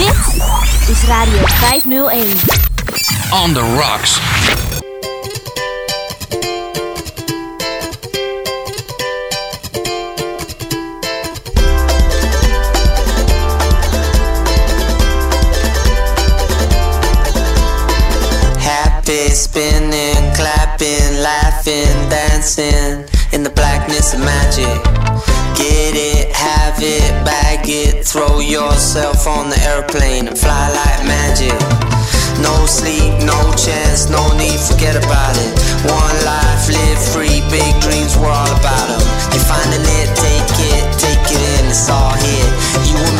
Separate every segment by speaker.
Speaker 1: Dit is Radio 501.
Speaker 2: On the rocks.
Speaker 3: Happy, spinning, clapping, laughing, dancing in the blackness of magic. Get it, have it, bag it, throw yourself on the airplane and fly like magic. No sleep, no chance, no need, forget about it. One life, live free, big dreams, we're all about them. You're finding it, take it, take it in, it's all here. You and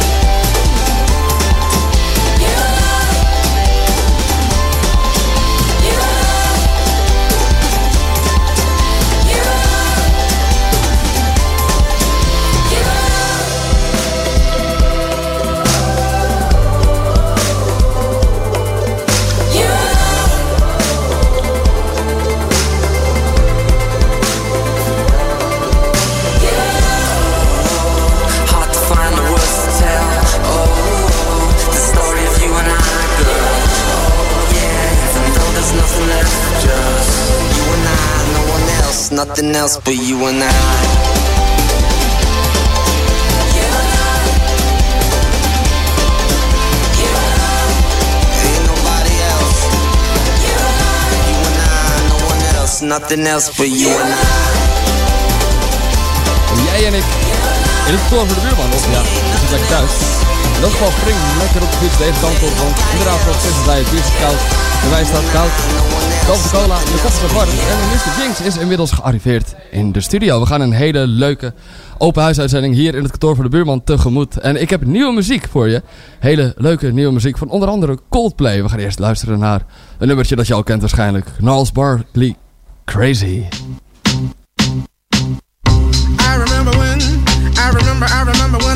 Speaker 3: nothing else but you and I. Ain't nobody else. You and I, no one else, nothing else but you and I.
Speaker 4: Jij en ik in het kantoor voor de buurman. Of ja, thuis. Dat geval spring lekker op de fiets deze kant op. Want inderdaad, voor het is bij het is koud. De wijn staat koud. Koop de koffie is warm. En Mr. Jinx is inmiddels gearriveerd in de studio. We gaan een hele leuke open huisuitzending hier in het kantoor voor de buurman tegemoet. En ik heb nieuwe muziek voor je. Hele leuke nieuwe muziek van onder andere Coldplay. We gaan eerst luisteren naar een nummertje dat je al kent waarschijnlijk. Gnarls Barkley Crazy.
Speaker 5: I remember when, I remember, I remember when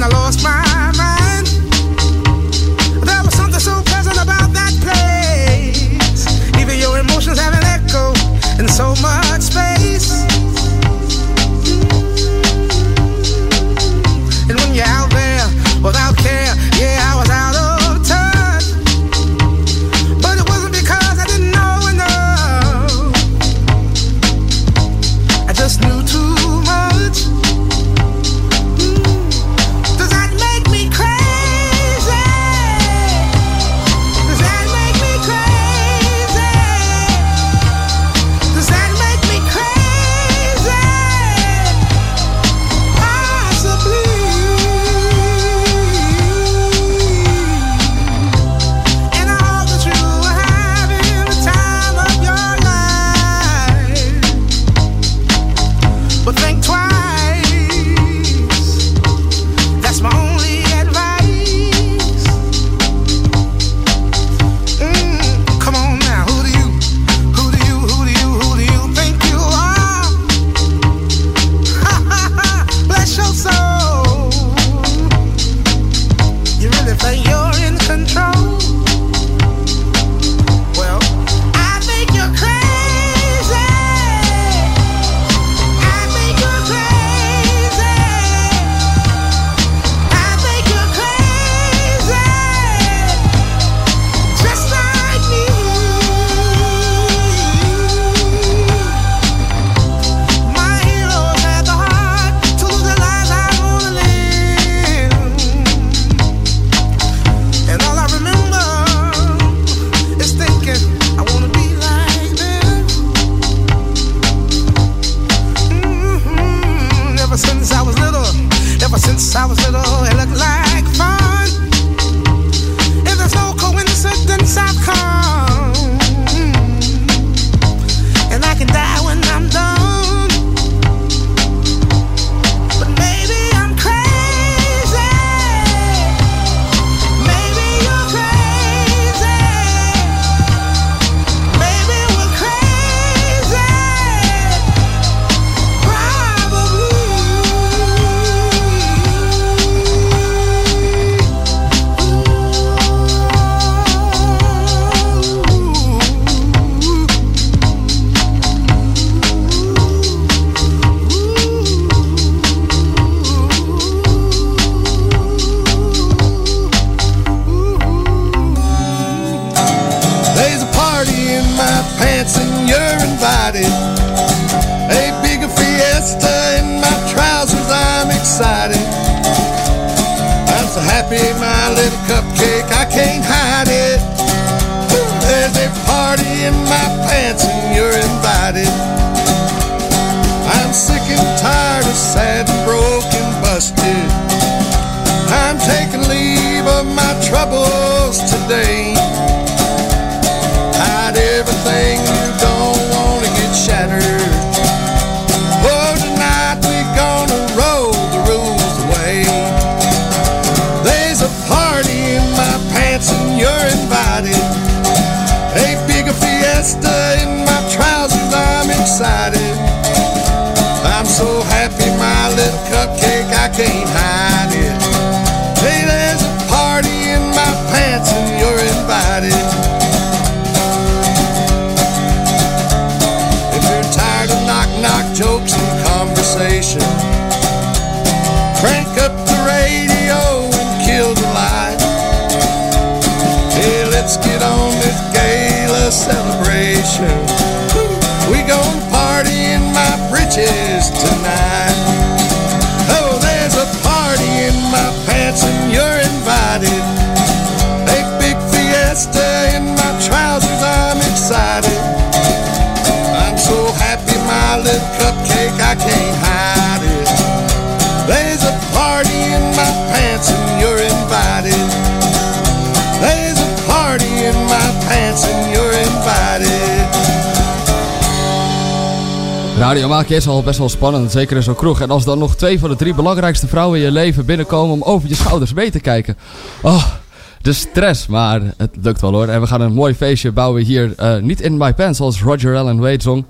Speaker 5: party. Hey, big fiesta. We We gon' party in my britches.
Speaker 4: Radio maken is al best wel spannend, zeker in zo'n kroeg. En als dan nog twee van de drie belangrijkste vrouwen in je leven binnenkomen om over je schouders mee te kijken. Oh, de stress, maar het lukt wel hoor. En we gaan een mooi feestje bouwen hier, uh, niet in my pants zoals Roger Allen Wade zong.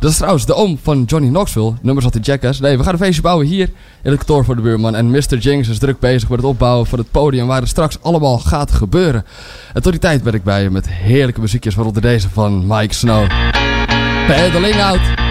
Speaker 4: Dat is trouwens de oom van Johnny Knoxville, nummers had de Jackass. Nee, we gaan een feestje bouwen hier in het kantoor voor de buurman. En Mr. Jinx is druk bezig met het opbouwen van het podium waar het straks allemaal gaat gebeuren. En tot die tijd ben ik bij je met heerlijke muziekjes, waaronder deze van Mike Snow. Pedaling out.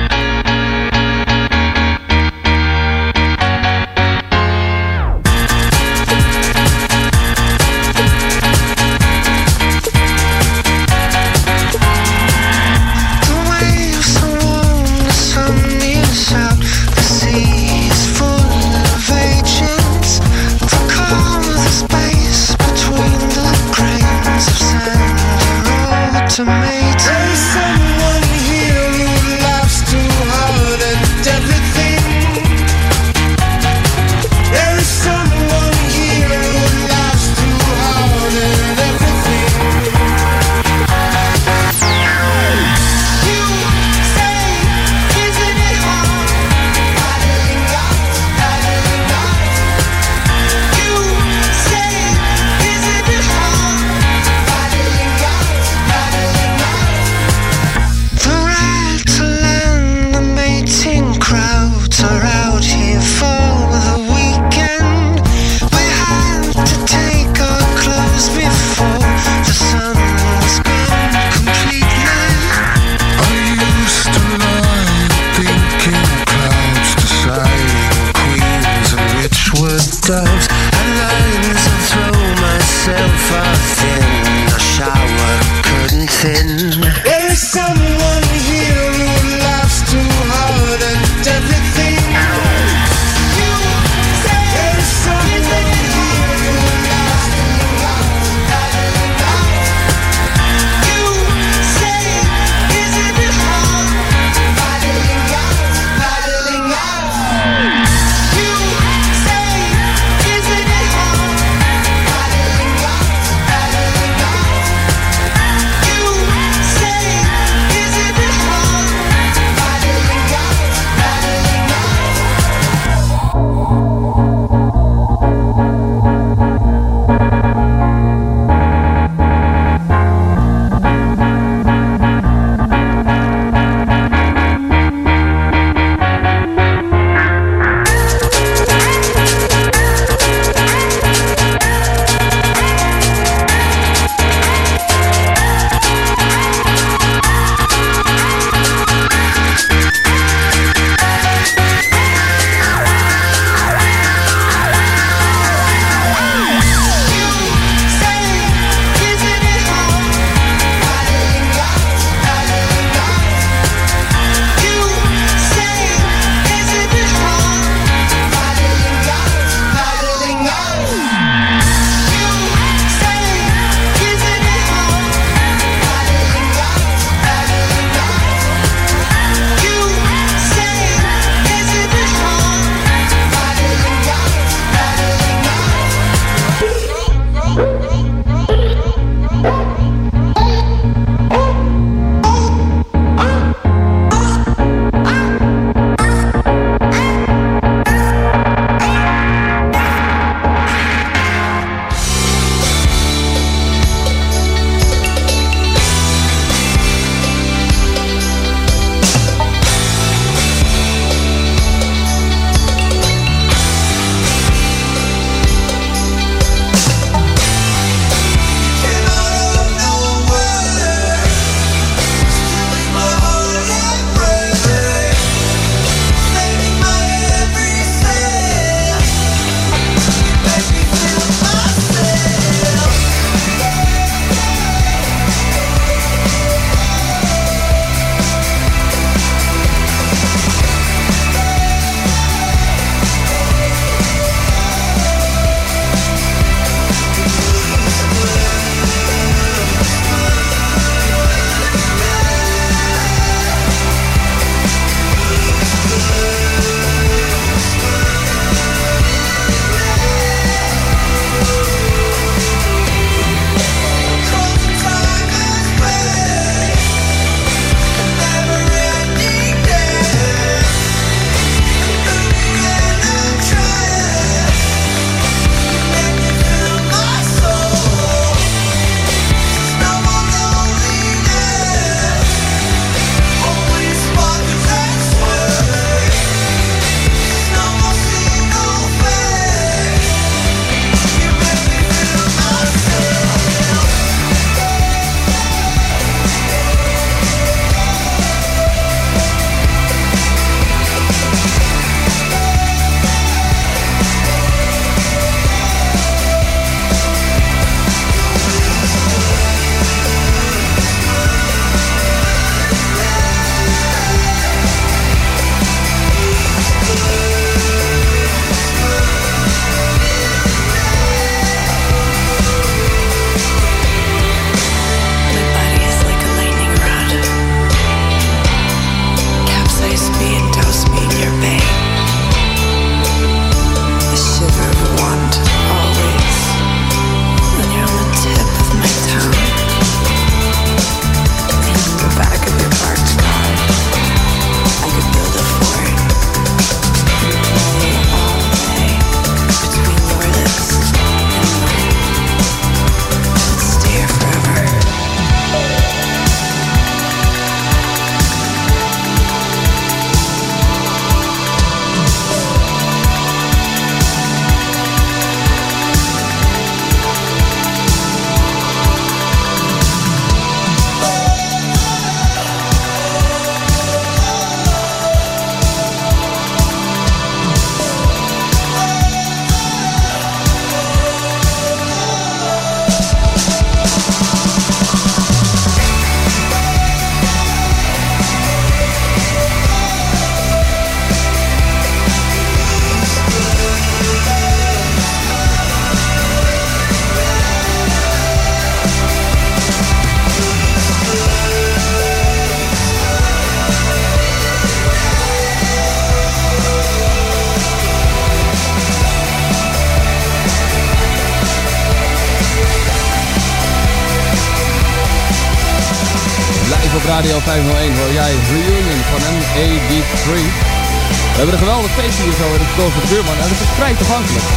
Speaker 4: Feestje hier zo Kool van de Buurman en dat is vrij toegankelijk.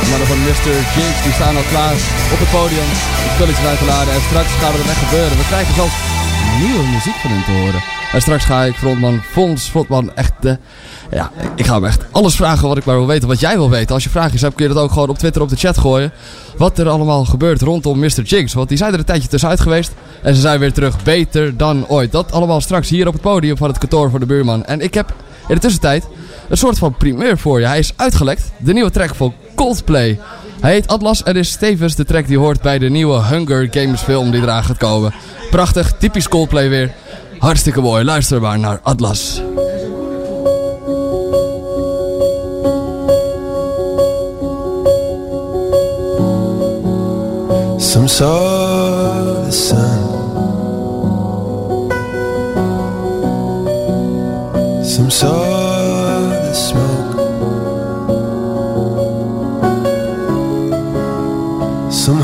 Speaker 4: De mannen van Mr. Jinx die staan al klaar op het podium. De spulletjes uit te laden en straks gaat er echt gebeuren. We krijgen zelfs nieuwe muziek van hen te horen. En straks ga ik frontman Fons Frontman echt de... Ja, ik ga hem echt alles vragen wat ik maar wil weten. Wat jij wil weten. Als je vraagjes hebt kun je dat ook gewoon op Twitter op de chat gooien. Wat er allemaal gebeurt rondom Mr. Jinx. Want die zijn er een tijdje tussenuit geweest. En ze zijn weer terug beter dan ooit. Dat allemaal straks hier op het podium van het kantoor voor de buurman. En ik heb in de tussentijd een soort van primeur voor je. Hij is uitgelekt. De nieuwe track van Coldplay. Hij heet Atlas en is tevens de track die hoort bij de nieuwe Hunger Games film die eraan gaat komen. Prachtig, typisch Coldplay weer. Hartstikke mooi. Luister maar naar Atlas.
Speaker 6: Some saw the sun. Some Some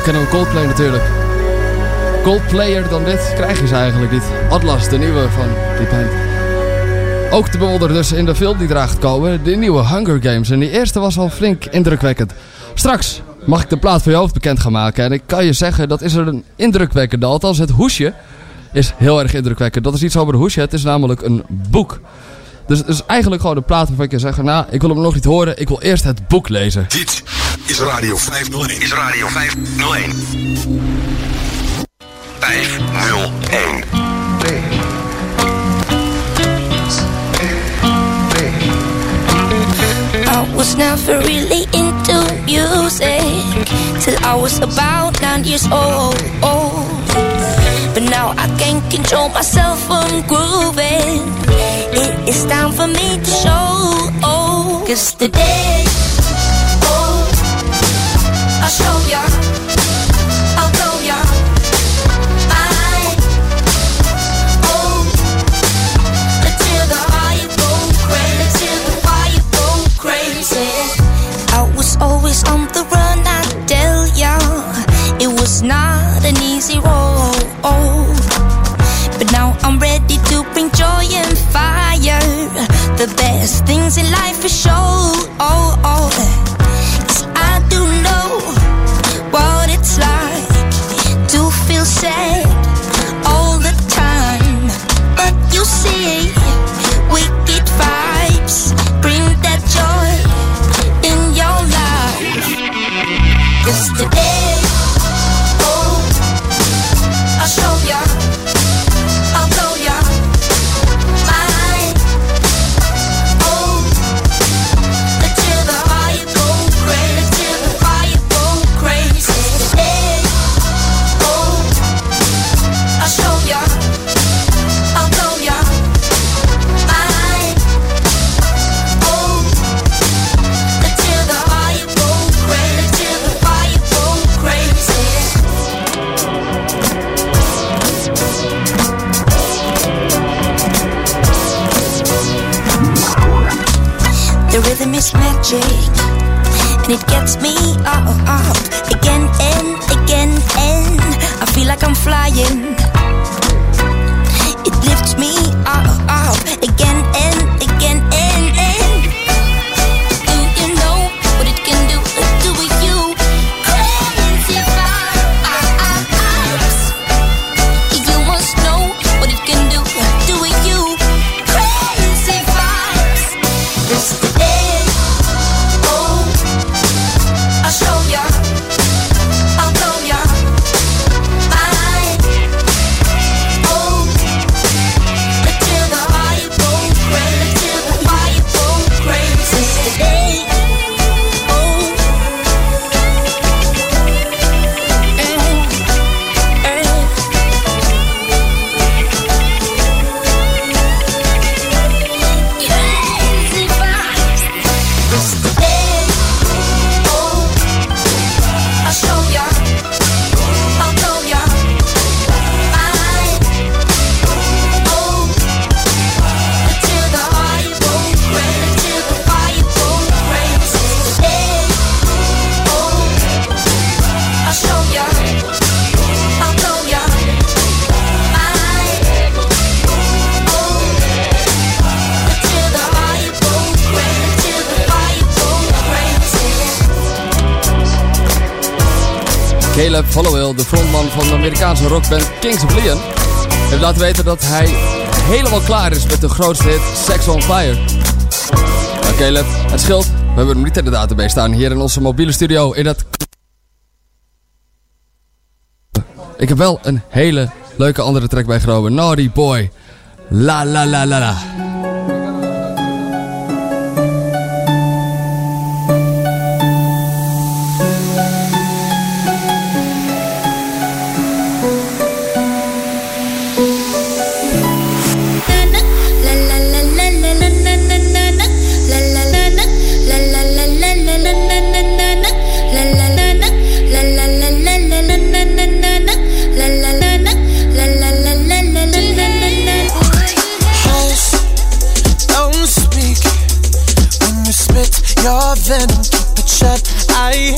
Speaker 4: Zo kennen we Coldplay natuurlijk. Coldplayer dan dit krijg je ze eigenlijk niet. Atlas, de nieuwe van die band. Ook te bewonderen dus in de film die eraan gaat komen. De nieuwe Hunger Games. En die eerste was al flink indrukwekkend. Straks mag ik de plaat voor je hoofd bekend gaan maken. En ik kan je zeggen, dat is er een indrukwekkende. Althans, het hoesje is heel erg indrukwekkend. Dat is iets over een hoesje. Het is namelijk een boek. Dus het is eigenlijk gewoon een plaat waarvan ik je zeggen... Nou, ik wil hem nog niet horen. Ik wil eerst het boek lezen.
Speaker 2: Dit is Radio 501. Is Radio 501.
Speaker 5: 501.
Speaker 7: I was never really into music till I was about nine years old. But now I can't control myself from grooving. It is time for me to show. Cause today things in life
Speaker 8: for sure Kings of Leon heeft laten weten dat hij helemaal klaar is met de grootste hit Sex on Fire. Oké, okay, let, het schild. We hebben hem niet in de database staan hier in onze mobiele studio in dat... Ik heb wel een hele leuke andere track bij Naughty Boy. La la la la la.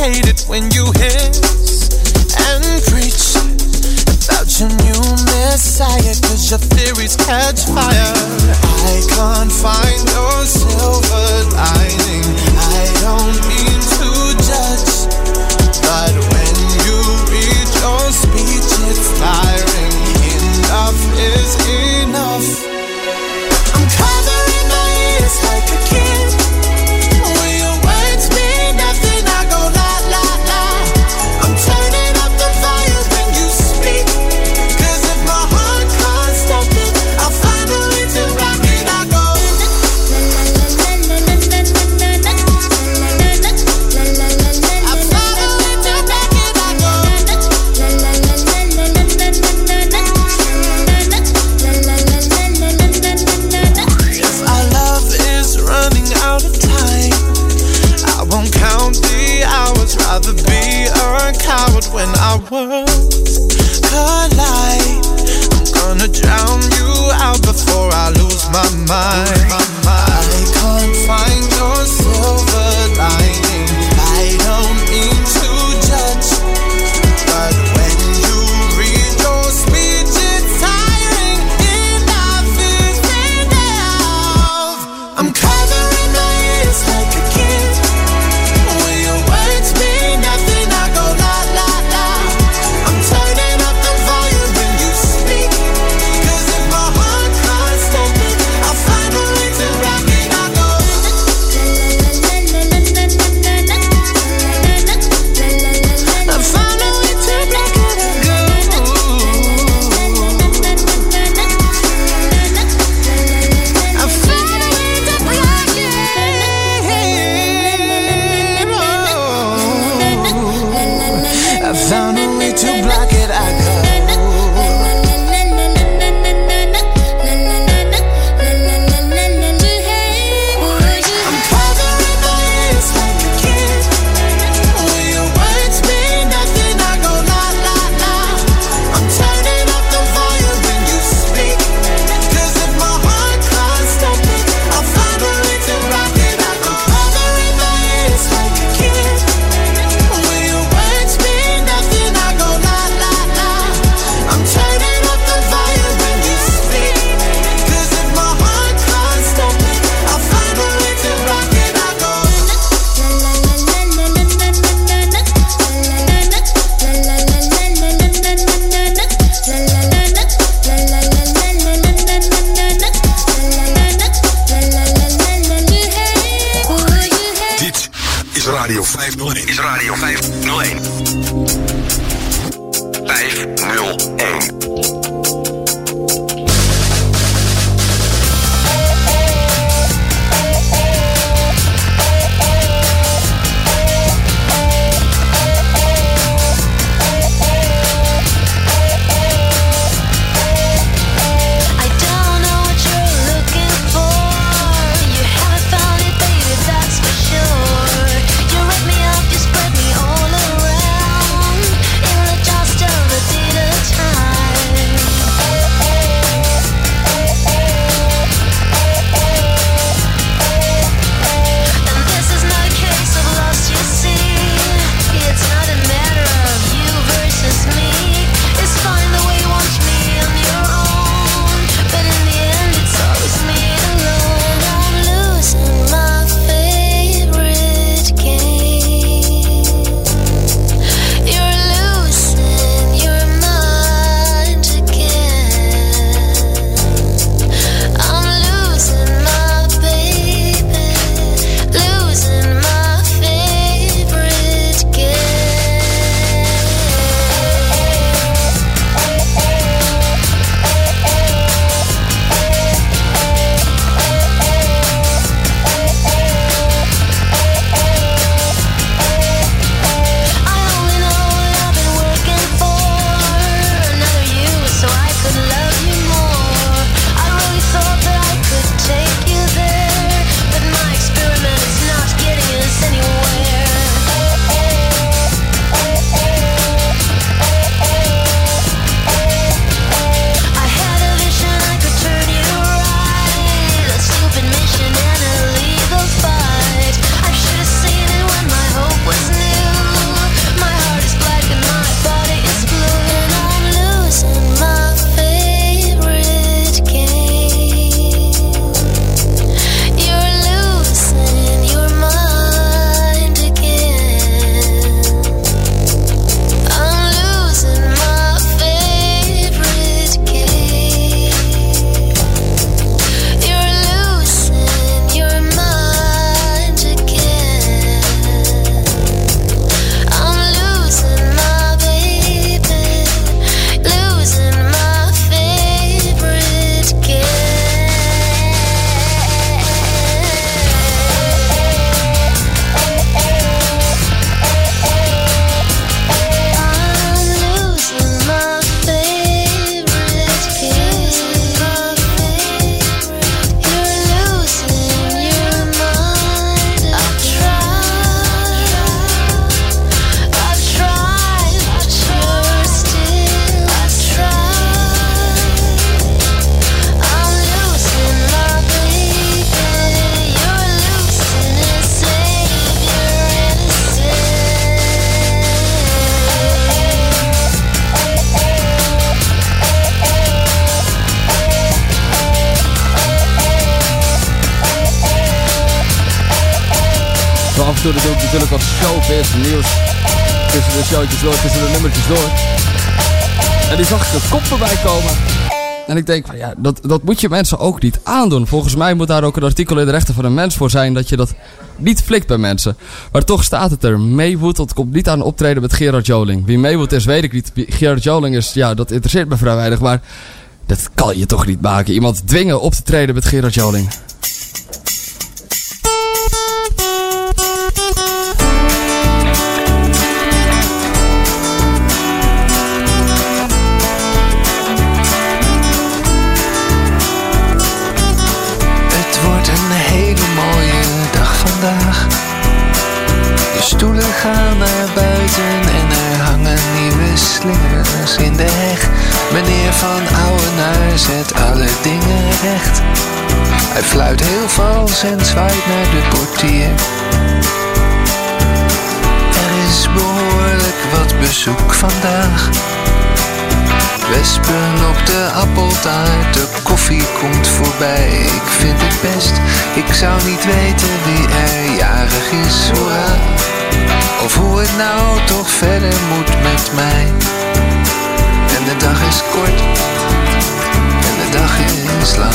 Speaker 5: hate it when you hiss and preach about your new messiah, cause your theories catch fire. I can't find
Speaker 4: tussen de nummertjes door. En die zag ik een kop voorbij komen. En ik denk van ja, dat, dat moet je mensen ook niet aandoen. Volgens mij moet daar ook een artikel in de rechten van een mens voor zijn dat je dat niet flikt bij mensen. Maar toch staat het er. Maywood, dat komt niet aan optreden met Gerard Joling. Wie Maywood is, weet ik niet. Wie Gerard Joling is, ja, dat interesseert me vrij weinig. Maar dat kan je toch niet maken. Iemand dwingen op te treden met Gerard Joling.
Speaker 6: Slingers in de heg. Meneer van Ouwenaar zet alle dingen recht. Hij fluit heel vals en zwaait naar de portier. Er is behoorlijk wat bezoek vandaag. Wespen op de appeltaart, de koffie komt voorbij. Ik vind het best, ik zou niet weten wie er jarig is, hoera. Of hoe het nou toch verder moet met mij. En de dag is kort, en de dag is lang.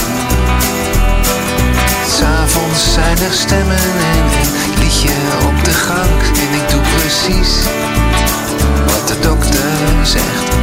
Speaker 6: S'avonds zijn er stemmen en een liedje op de gang. En ik doe precies wat de dokter zegt.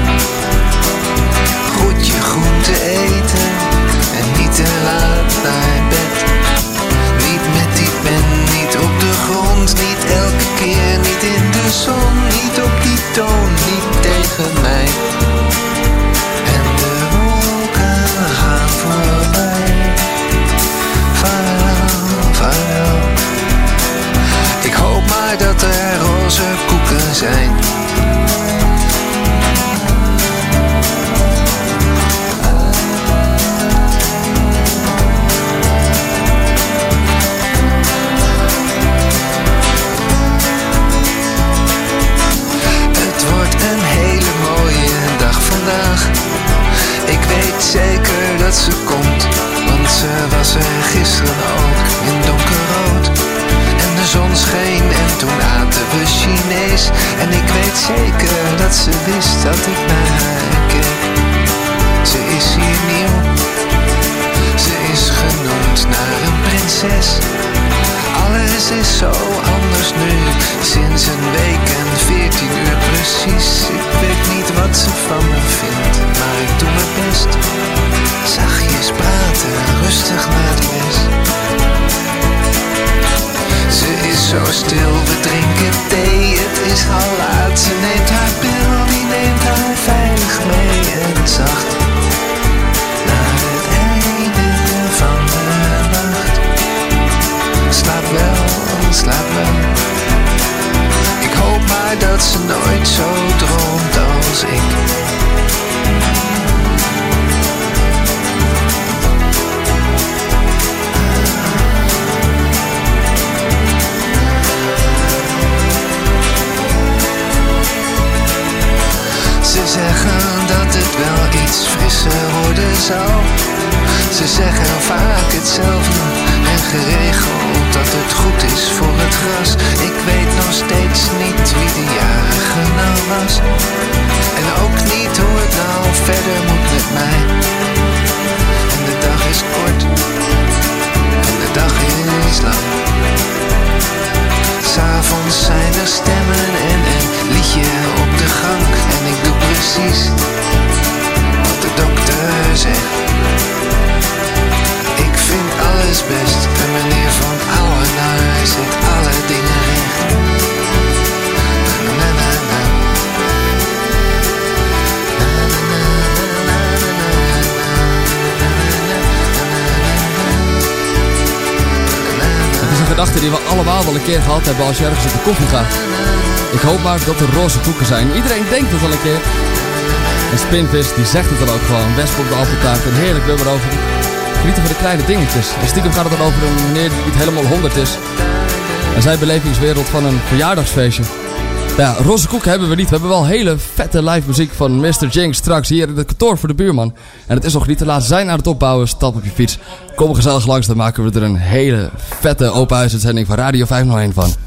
Speaker 4: Die we allemaal wel een keer gehad hebben als je ergens op de koffie gaat. Ik hoop maar dat er roze koeken zijn. Iedereen denkt het al een keer. En Spinvis die zegt het dan ook gewoon. Wesp op de appeltaart, een heerlijk nummer over. Genieten van de kleine dingetjes. En stiekem gaat het dan over een meneer die niet helemaal 100 is. En zijn belevingswereld van een verjaardagsfeestje. Ja, roze koeken hebben we niet. We hebben wel hele vette live muziek van Mr. Jinx straks hier in het kantoor voor de buurman. En het is nog niet te laat. Zijn aan het opbouwen. Stap op je fiets. Kom gezellig langs. Dan maken we er een hele vette open huisuitzending van Radio 501 van.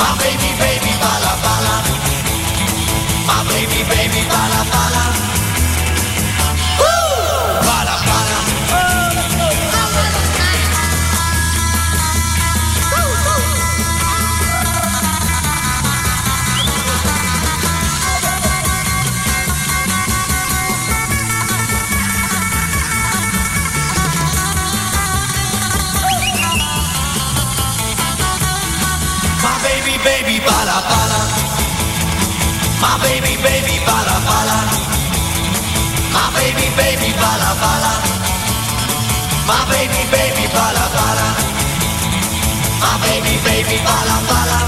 Speaker 9: My baby, baby, bala, bala. My baby, baby, bala, bala. My baby, baby, bala, bala. My baby, baby, bala, bala. My baby, baby, bala, bala. My baby, baby, bala, bala.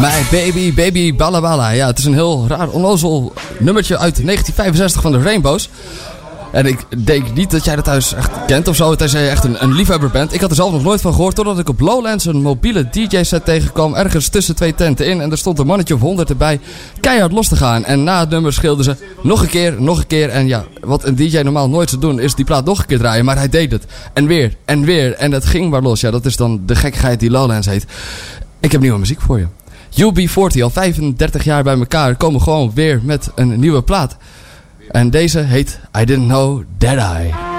Speaker 9: My Baby Baby
Speaker 4: Balla. Ja, het is een heel raar, onnozel nummertje uit 1965 van de Rainbows. En ik denk niet dat jij dat thuis echt kent of zo. Tenzij je echt een, een liefhebber bent. Ik had er zelf nog nooit van gehoord. Totdat ik op Lowlands een mobiele DJ-set tegenkwam. Ergens tussen twee tenten in. En er stond een mannetje of honderd erbij. Keihard los te gaan. En na het nummer schilden ze nog een keer, nog een keer. En ja, wat een DJ normaal nooit zou doen. Is die plaat nog een keer draaien. Maar hij deed het. En weer, en weer. En het ging maar los. Ja, dat is dan de gekkigheid die Lowlands heet. Ik heb nieuwe muziek voor je. UB40, al 35 jaar bij elkaar, komen gewoon weer met een nieuwe plaat. En deze heet I Didn't Know That I.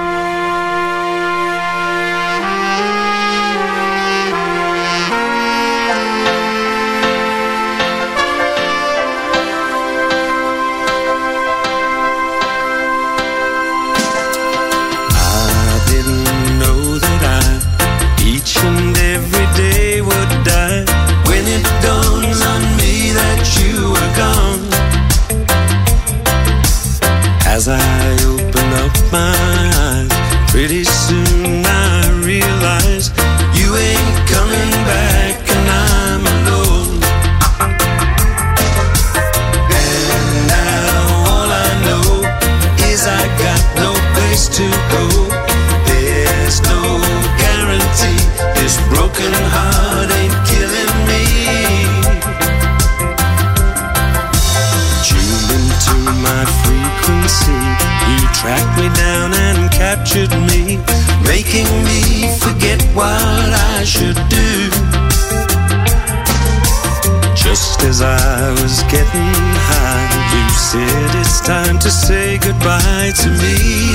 Speaker 10: goodbye to me,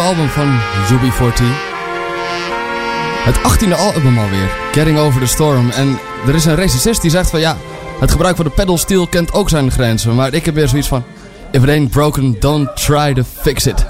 Speaker 4: album van UB40. Het 18e album alweer, Getting Over the Storm. En er is een recensist die zegt van ja, het gebruik van de pedal steel kent ook zijn grenzen. Maar ik heb weer zoiets van, if it ain't broken, don't try to fix it.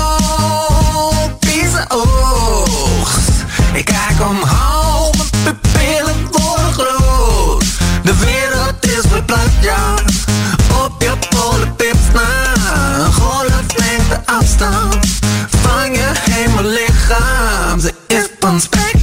Speaker 6: Kijk omhoog, mijn pupillen worden groot. De wereld is verplaatst, ja. Op je polenpips na. Een golflengte afstand. Van je hemellichaam. Ze is van spectrale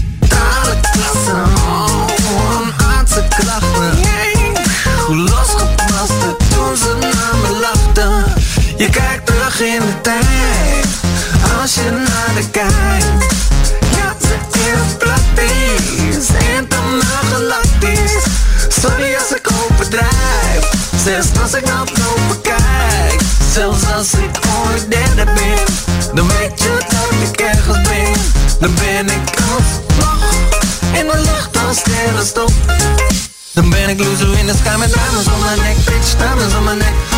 Speaker 6: ik naar boven kijk. Zelfs als ik ooit derde ben. Dan weet je dat ik ergens ben. Dan ben ik alsnog in de lucht als sterrenstof. Dan ben ik loser in the sky met diamonds on my neck, bitch, diamonds on my neck.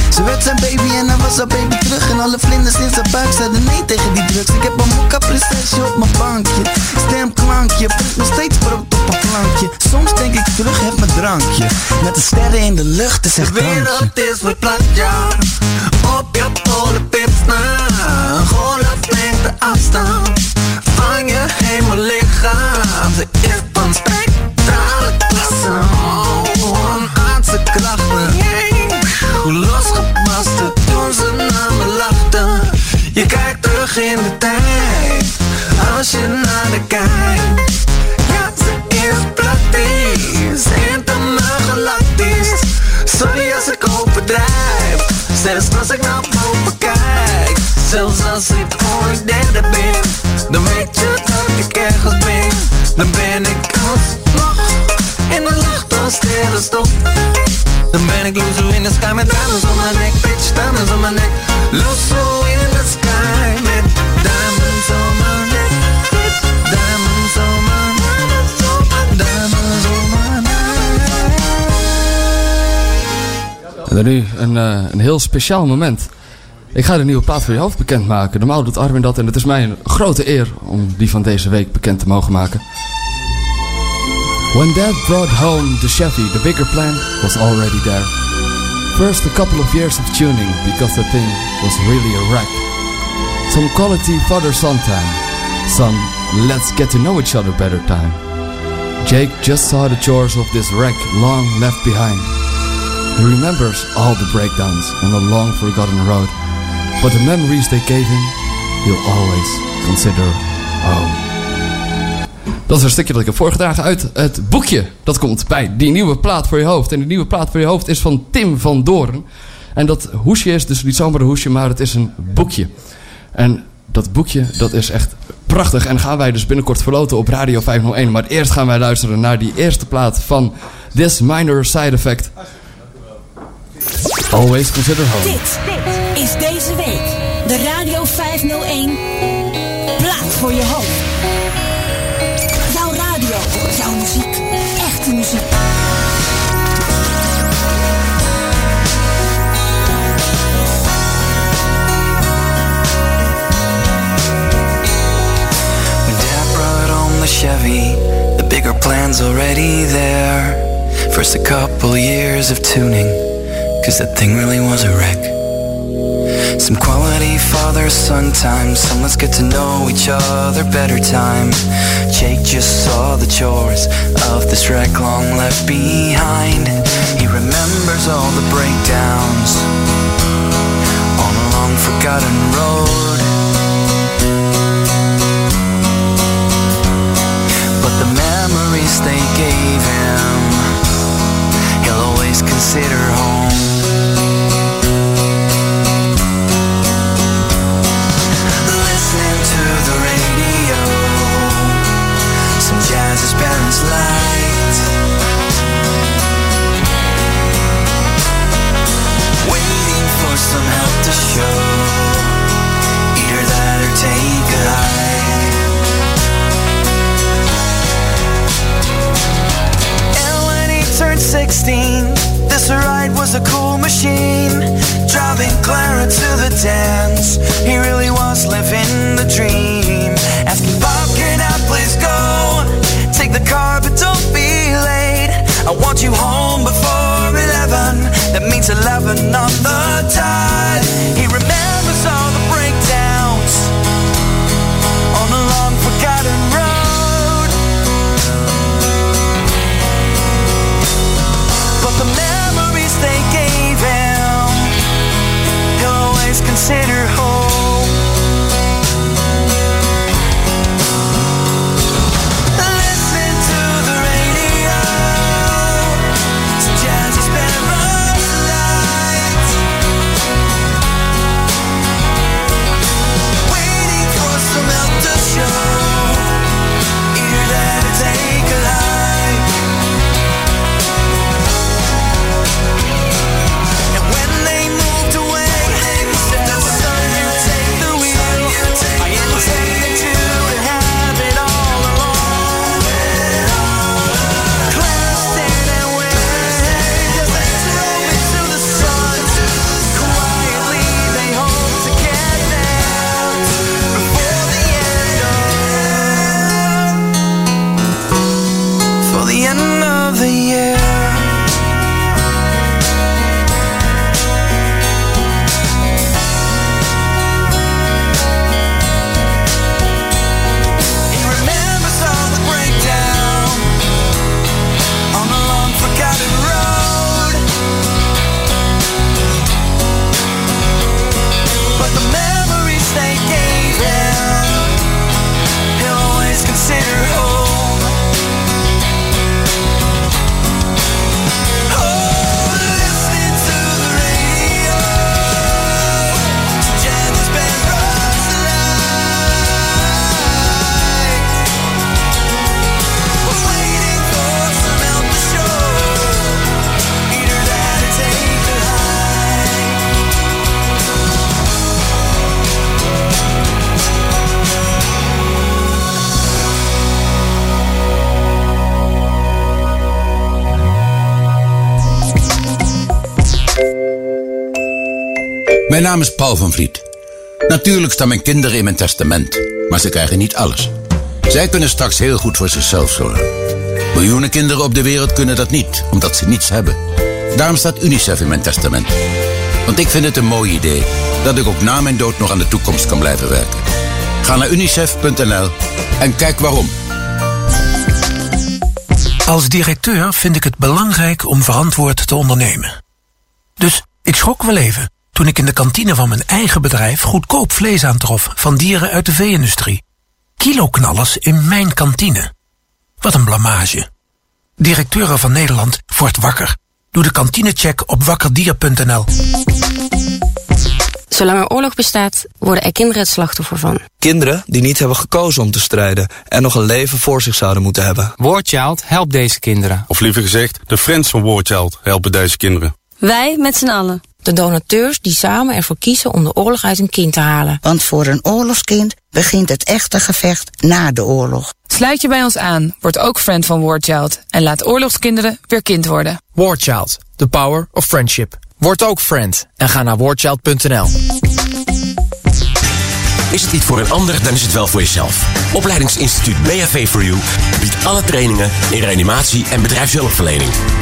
Speaker 11: Ze werd zijn baby en hij was haar baby terug En alle vlinders in zijn buik zeiden nee tegen die drugs Ik heb een mokka prinsesje op mijn bankje Stemklankje, nog steeds brood op een plankje Soms denk ik terug, heb mijn drankje Met de sterren in de lucht, is echt
Speaker 6: De wereld is verplaatst, ja. Op je polenpips na. Een golflengte afstand. Van je hemellichaam. Ze is van spectrale.
Speaker 12: Zelfs als ik naar boven kijk. Zelfs als ik ooit derde ben Dan weet je dat ik ergens ben. Dan ben ik alsnog In de lucht als sterrenstof. Dan ben ik loser in the sky met on my neck Bitch, diamonds on my neck Loser
Speaker 4: nu een, eh, een heel speciaal moment. Ik ga de nieuwe plaat voor je hoofd bekendmaken. Normaal doet Armin dat en het is mij een grote eer om die van deze week bekend te mogen maken. When Dad brought home the Chevy, the bigger plan was already there. First a couple of years of tuning because the thing was really a wreck. Some quality father-son time. Some let's get to know each other better time. Jake just saw the chores of this wreck long left behind. He remembers all the breakdowns on a long forgotten road, but the memories they gave him, he'll always consider home. Dat is een stukje dat ik heb voorgedragen uit het boekje. Dat komt bij die nieuwe plaat voor je hoofd. En die nieuwe plaat voor je hoofd is van Tim van Doorn. En dat hoesje is dus niet zomaar een hoesje, maar het is een boekje. En dat boekje, dat is echt prachtig. En gaan wij dus binnenkort verloten op Radio 501. Maar eerst gaan wij luisteren naar die eerste plaat van This Minor Side Effect. Always consider home.
Speaker 13: Dit is deze week de Radio 501 Plaat voor je hoofd. Jouw radio, jouw muziek, echte muziek.
Speaker 12: When Dad brought home the Chevy, the bigger plan's already there. First a couple years of tuning, cause that thing really was a wreck. Some quality father-son time, some let's get to know each other better time. Jake just saw the chores of this wreck long left behind. He remembers all the breakdowns on a long forgotten road. But the memories they gave him, he'll always consider home. Waiting for some help to show, either that or take a hike. And when he turned 16, this ride was a cool machine. Driving Clara to the dance, he really was living the dream. Asking Bob, car, but don't be late. I want you home before 11. That means 11 on the tide. He remembers
Speaker 14: Mijn naam is Paul van Vliet. Natuurlijk staan mijn kinderen in mijn testament, maar ze krijgen niet alles. Zij kunnen straks heel goed voor zichzelf zorgen. Miljoenen kinderen op de wereld kunnen dat niet, omdat ze niets hebben. Daarom staat UNICEF in mijn testament. Want ik vind het een mooi idee dat ik ook na mijn dood nog aan de toekomst kan blijven werken. Ga naar unicef.nl en kijk waarom.
Speaker 15: Als directeur vind ik het belangrijk om verantwoord te ondernemen. Dus ik schrok wel even toen ik in de kantine van mijn eigen bedrijf goedkoop vlees aantrof van dieren uit de vee-industrie. Kiloknallers in mijn kantine. Wat een blamage. Directeuren van Nederland wordt wakker. Doe de kantinecheck op wakkerdier.nl.
Speaker 16: Zolang er oorlog bestaat, worden er kinderen het slachtoffer van.
Speaker 17: Kinderen die niet hebben gekozen om te strijden en nog een leven voor zich zouden moeten hebben.
Speaker 18: War Child helpt deze kinderen.
Speaker 19: Of liever gezegd, de friends van War Child helpen deze kinderen.
Speaker 16: Wij met z'n allen.
Speaker 20: De donateurs die samen ervoor kiezen om de oorlog uit een kind te halen.
Speaker 21: Want voor een oorlogskind begint het echte gevecht na de oorlog.
Speaker 22: Sluit je bij ons aan, word ook friend van War Child en laat oorlogskinderen weer kind worden.
Speaker 18: War Child, the power of friendship. Word ook friend en ga naar warchild.nl.
Speaker 23: Is het niet voor een ander, dan is het wel voor jezelf. Opleidingsinstituut BHV for You biedt alle trainingen in reanimatie en bedrijfshulpverlening.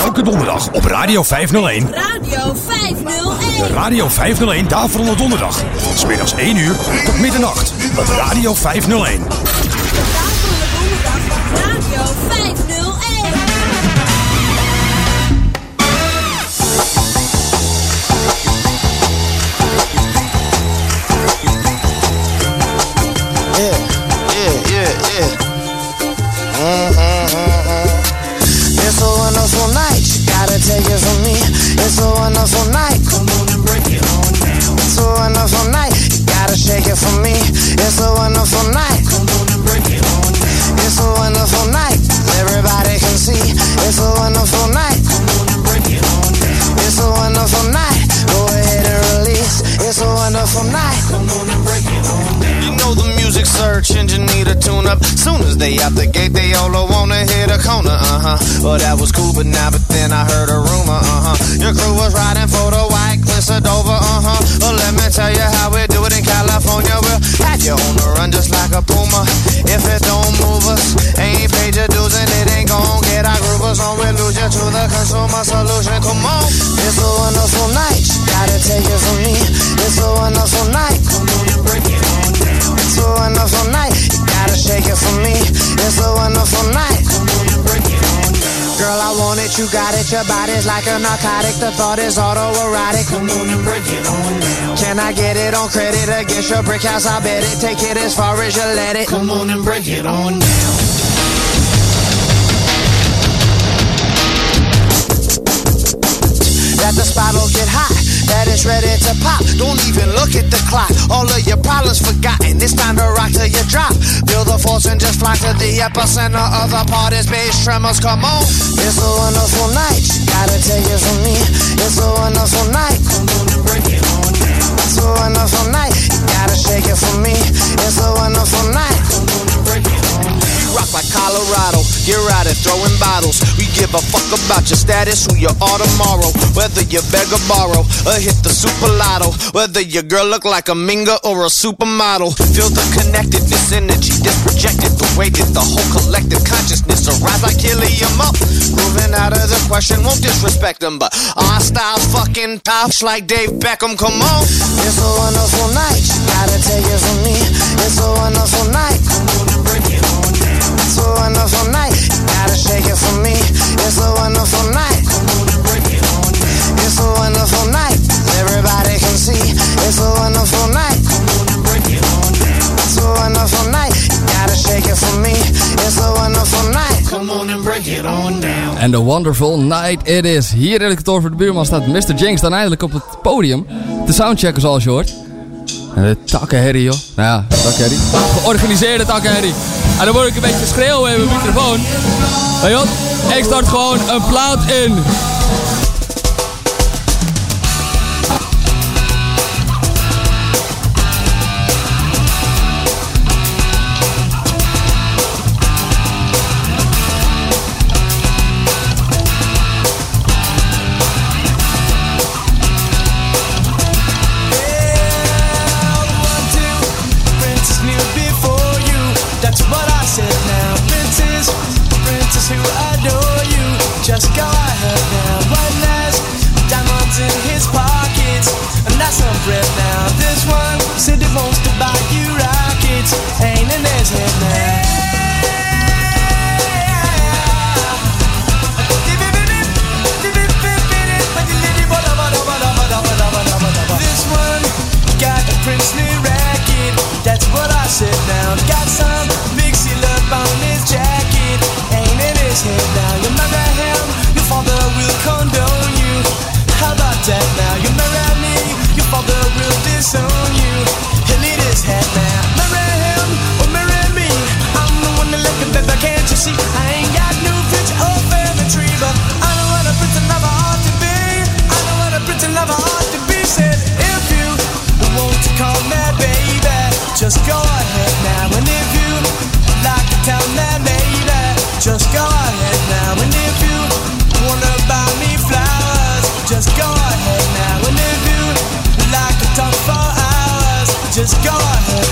Speaker 24: Elke donderdag op Radio 501.
Speaker 25: Radio 501.
Speaker 24: De Radio 501 Daverende Donderdag. Smiddags 1 uur tot middernacht op Radio 501.
Speaker 25: Radio 501.
Speaker 26: Yeah, yeah, yeah, yeah. Mm-hmm. A wonderful night. You Gotta take it from me. It's a wonderful night. Come on and break it on down. It's a wonderful night. You Gotta shake it from me. It's a wonderful night. Come on and break it on down. It's a wonderful night. Everybody can see. It's a wonderful night. Come on and break it on down. It's a wonderful night. Go ahead and release. It's a wonderful night. Come on and break it on down. Search engine need a tune up. Soon as they out the gate, they all wanna hit a corner. Uh huh. Well, that was cool, but now, but then I heard a rumor. Uh huh. Your crew was riding for the white Dover. Uh huh. Well, let me tell you how we do it in California. We'll have you on the run just like a puma. If it don't move us, ain't paid your dues and it ain't gon' get our groovers on. We'll lose you to the consumer solution. Come on. You got it. Your body's like a narcotic. The thought is autoerotic. Come on and break it on down. Can I get it on credit against your brick house? I bet it. Take it as far as you let it. Come on and break it on down. that the spot will get hot, it's ready to pop. Don't even look at the clock, all of your problems forgotten. It's time to rock till you drop. Feel the force and just fly to the epicenter of the party's bass tremors. Come on, it's a wonderful night. You Gotta take it from me. It's a wonderful night. Come on and break it on down. It's a wonderful night. You gotta shake it for me. It's a wonderful night. Come on Rock like Colorado, get out of throwing bottles. We give a fuck about your status, who you are tomorrow. Whether you beg or borrow, or hit the super lotto. Whether your girl look like a minga or a supermodel. Feel the connectedness, energy that's projected. The way that the whole collective consciousness arise like helium up. Moving out of the question, won't disrespect them, but our style's fucking tops like Dave Beckham. Come on, it's a wonderful night. Gotta take it from me. It's a wonderful night. Wonderful night. Gotta shake it for me. It's a wonderful night. Come on and break it on down. It's a wonderful night. Everybody can see. It's a wonderful night. Come on and break it on down. It's a wonderful night. Gotta shake it for me. It's a wonderful night. Come on and break it on down.
Speaker 4: En The Wonderful Night It Is. Hier in het kantoor voor de buurman staat Mr. Jinx dan eindelijk op het podium. De soundchecker zoals je hoort. De takkenherrie joh. Nou ja, takkenherrie. Georganiseerde takkenherrie. En dan word ik een beetje schreeuwen in mijn microfoon. Weet je wat? Ik start gewoon een plaat in.
Speaker 10: Got some up on his jacket. Ain't in his head now. You marry him, your father will condone you. How about that now? You marry me, your father will disown you. He'll eat his head now. Marry him or marry me. I'm the one that baby, can't you see? I ain't got no future I know prince lover to be. I know prince lover to be. Said if you want to baby, just go ahead hours, just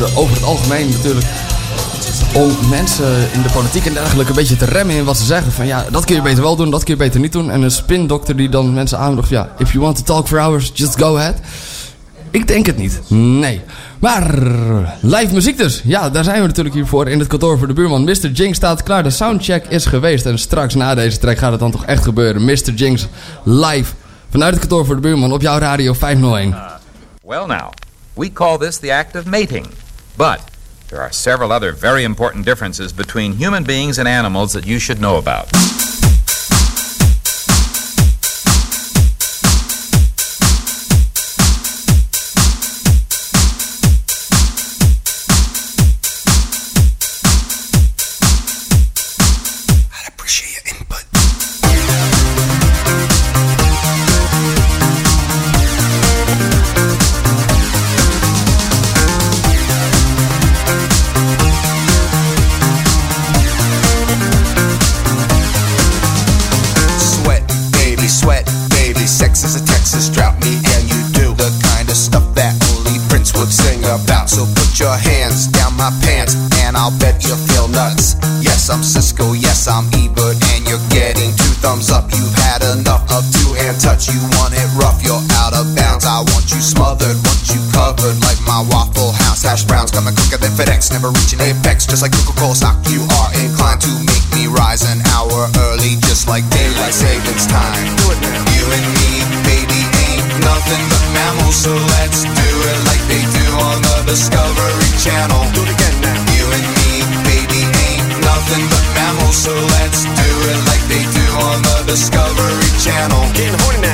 Speaker 4: er over het algemeen natuurlijk om mensen in de politiek en dergelijke een beetje te remmen in wat ze zeggen. Van ja, dat kun je beter wel doen, dat kun je beter niet doen. En een spindokter die dan mensen aanmoedigt, ja, if you want to talk for hours, just go ahead. Ik denk het niet. Nee. Maar live muziek dus. Ja, daar zijn we natuurlijk hier voor in het kantoor voor de buurman. Mr. Jinx staat klaar. De soundcheck is geweest. En straks na deze track gaat het dan toch echt gebeuren. Mr. Jinx live vanuit het kantoor voor de buurman op jouw radio 501.
Speaker 27: Well, now, we call this the act of mating. But there are several other very important differences between human beings and animals that you should know about.
Speaker 28: Yes, I'm Ebert, and you're getting two thumbs up. You've had enough of two hand touch. You want it rough, you're out of bounds. I want you smothered, want you covered like my Waffle House hash browns. Coming quicker than FedEx, never reaching apex. Just like Coca Cola stock, you are inclined to make me rise an hour early, just like daylight savings time. Do it now. You and me, baby, ain't nothing but mammals, so let's do it like they do on the Discovery Channel. Do it again nothing but mammals, so let's do it like they do on the Discovery Channel. Getting horny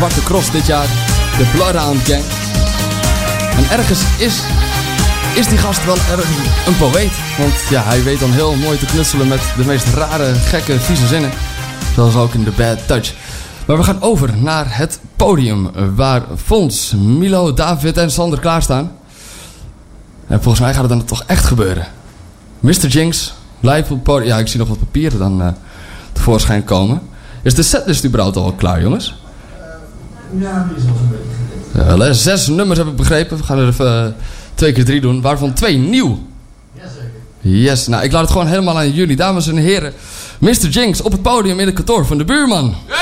Speaker 4: Zwarte Cross dit jaar. De Bloodhound Gang. En ergens is, is die gast wel ergens een poëet. Want ja, hij weet dan heel mooi te knutselen met de meest rare, gekke, vieze zinnen. Zoals ook in The Bad Touch. Maar we gaan over naar het podium. Waar Fons, Milo, David en Sander klaarstaan. En volgens mij gaat het dan toch echt gebeuren. Mr. Jinx, live op het podium. Ja, ik zie nog wat papieren dan eh, tevoorschijn komen. Is de setlist überhaupt al klaar, jongens?
Speaker 29: Ja, die is al zo'n beetje.
Speaker 4: Ja, zes nummers heb ik begrepen. We gaan er even eh, twee keer drie doen, waarvan twee nieuw.
Speaker 29: Jazeker.
Speaker 4: Yes, nou ik laat het gewoon helemaal aan jullie, dames en heren. Mr. Jinx op het podium in het kantoor van de buurman.
Speaker 12: What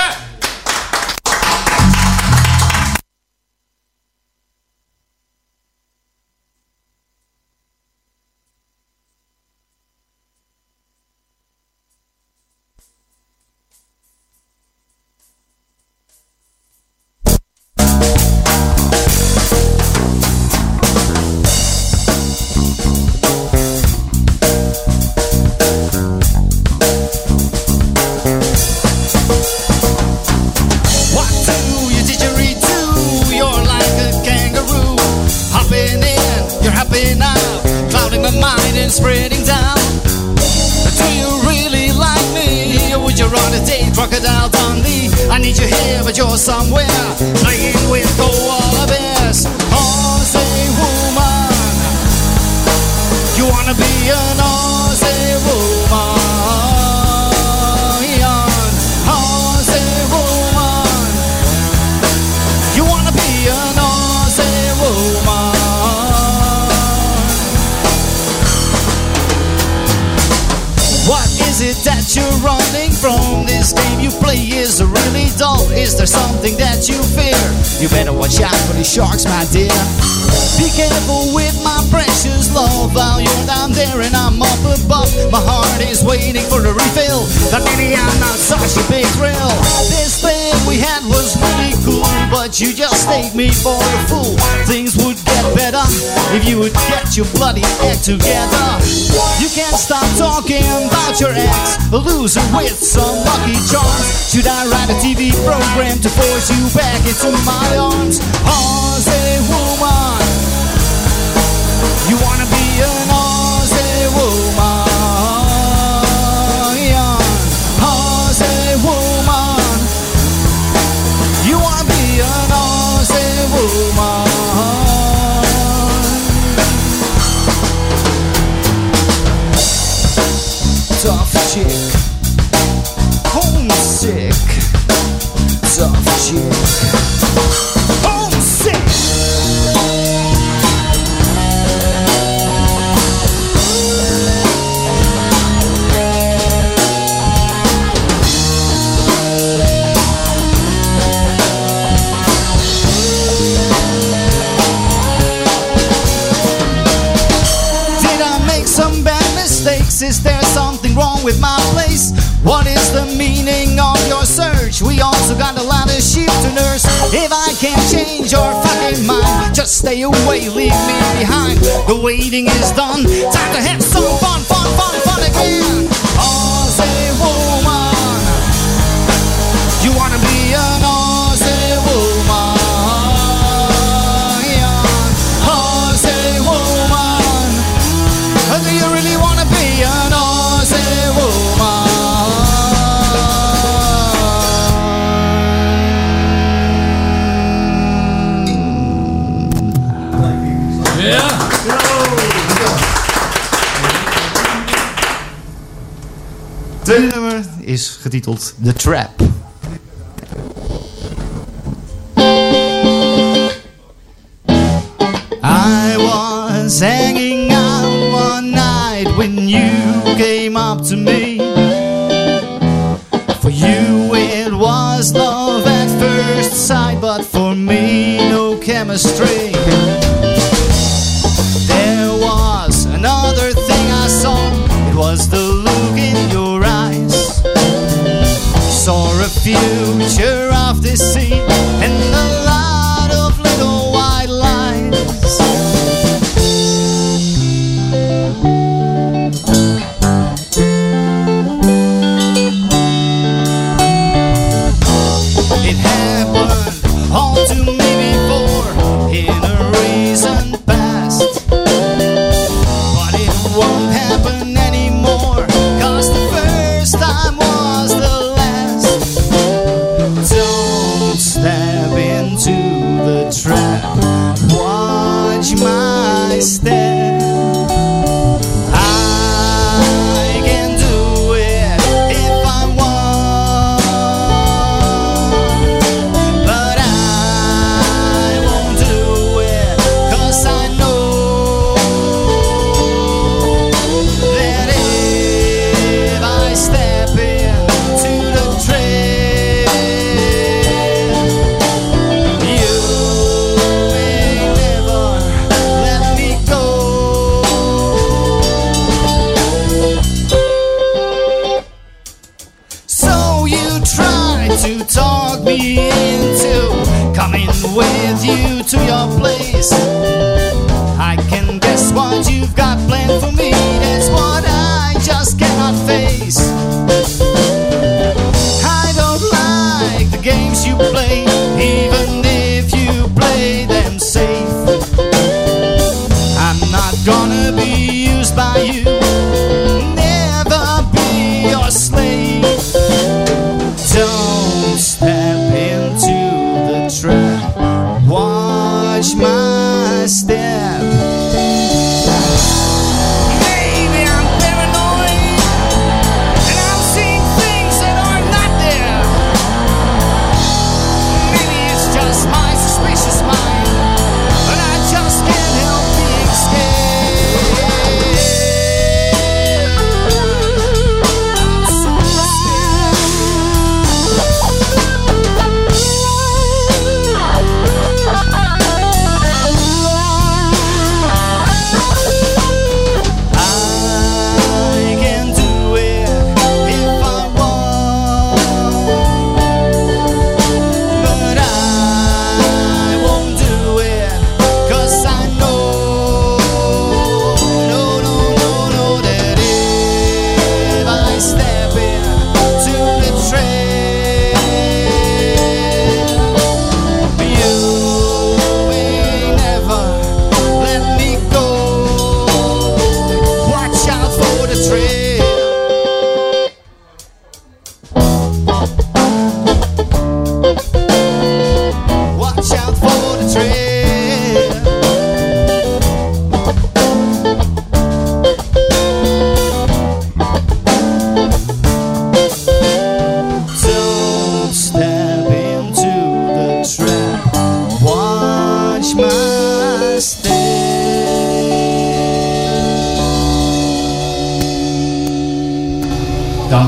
Speaker 12: loser with some lucky charms. Should I write a TV program to force you back into my arms? Pause a woman. You wanna be an arm? matters if I can't change your fucking mind. Just stay away, leave me behind. The waiting is done. Time to have some fun, fun, fun, fun again. Oh. is getiteld The Trap. I was hanging out one night when you came up to me. For you it was love at first sight, but for me no chemistry. future of this sea and the light.
Speaker 30: Dank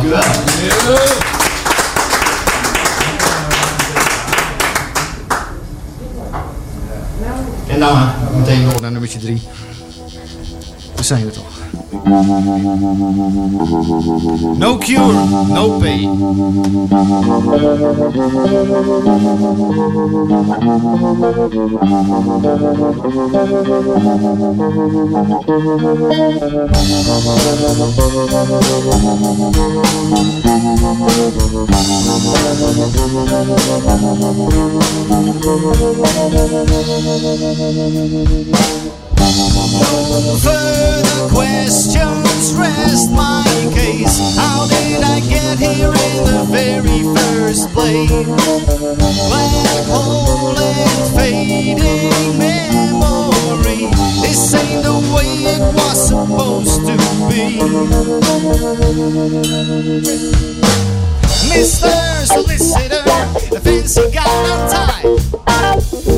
Speaker 30: u wel. En dan maar meteen door naar nummertje 3. Daar zijn we toch.
Speaker 12: No cure, no pain.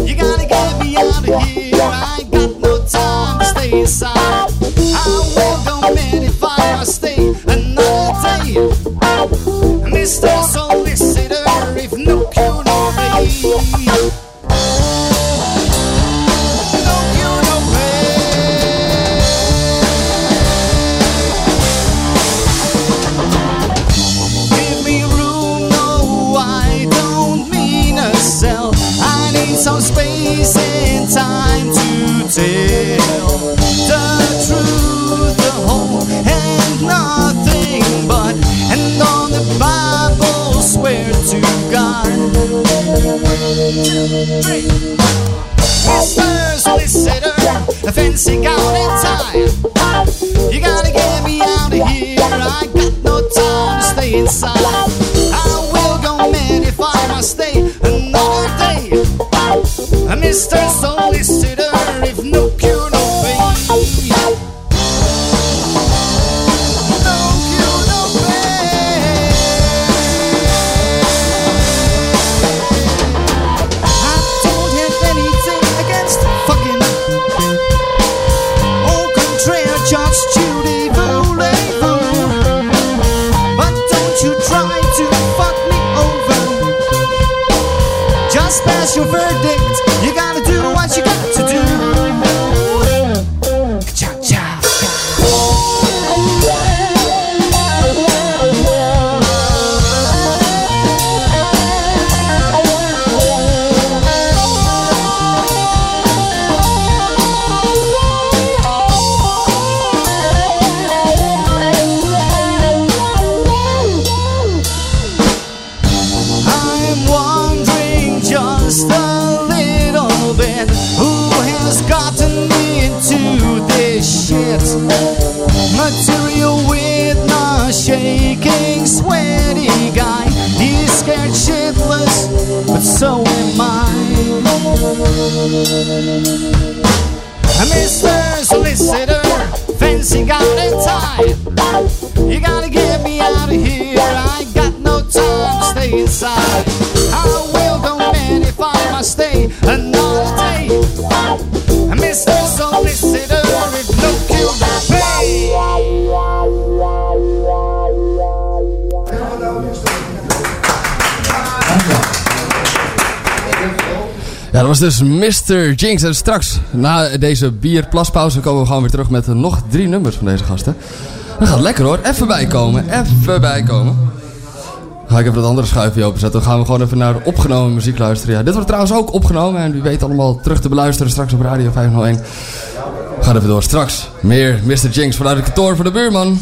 Speaker 12: You gotta get me out of here. I I will go mad if I stay another day. Mr. Solicitor, if no cure, Mr. Solicitor, fancy gown and tie. You gotta get me out of here. I got no time to stay inside. I will go mad if I must stay another day. Mr. Solicitor, if no
Speaker 4: dat was dus Mr. Jinx. En straks, na deze bierplaspauze, komen we gewoon weer terug met nog drie nummers van deze gasten. Dat gaat lekker hoor. Even bijkomen. Even bijkomen. Ga ik even dat andere schuifje openzetten. Dan gaan we gewoon even naar opgenomen muziek luisteren. Ja, dit wordt trouwens ook opgenomen. En u weet allemaal terug te beluisteren straks op Radio 501. We gaan even door. Straks meer Mr. Jinx vanuit het kantoor van de buurman.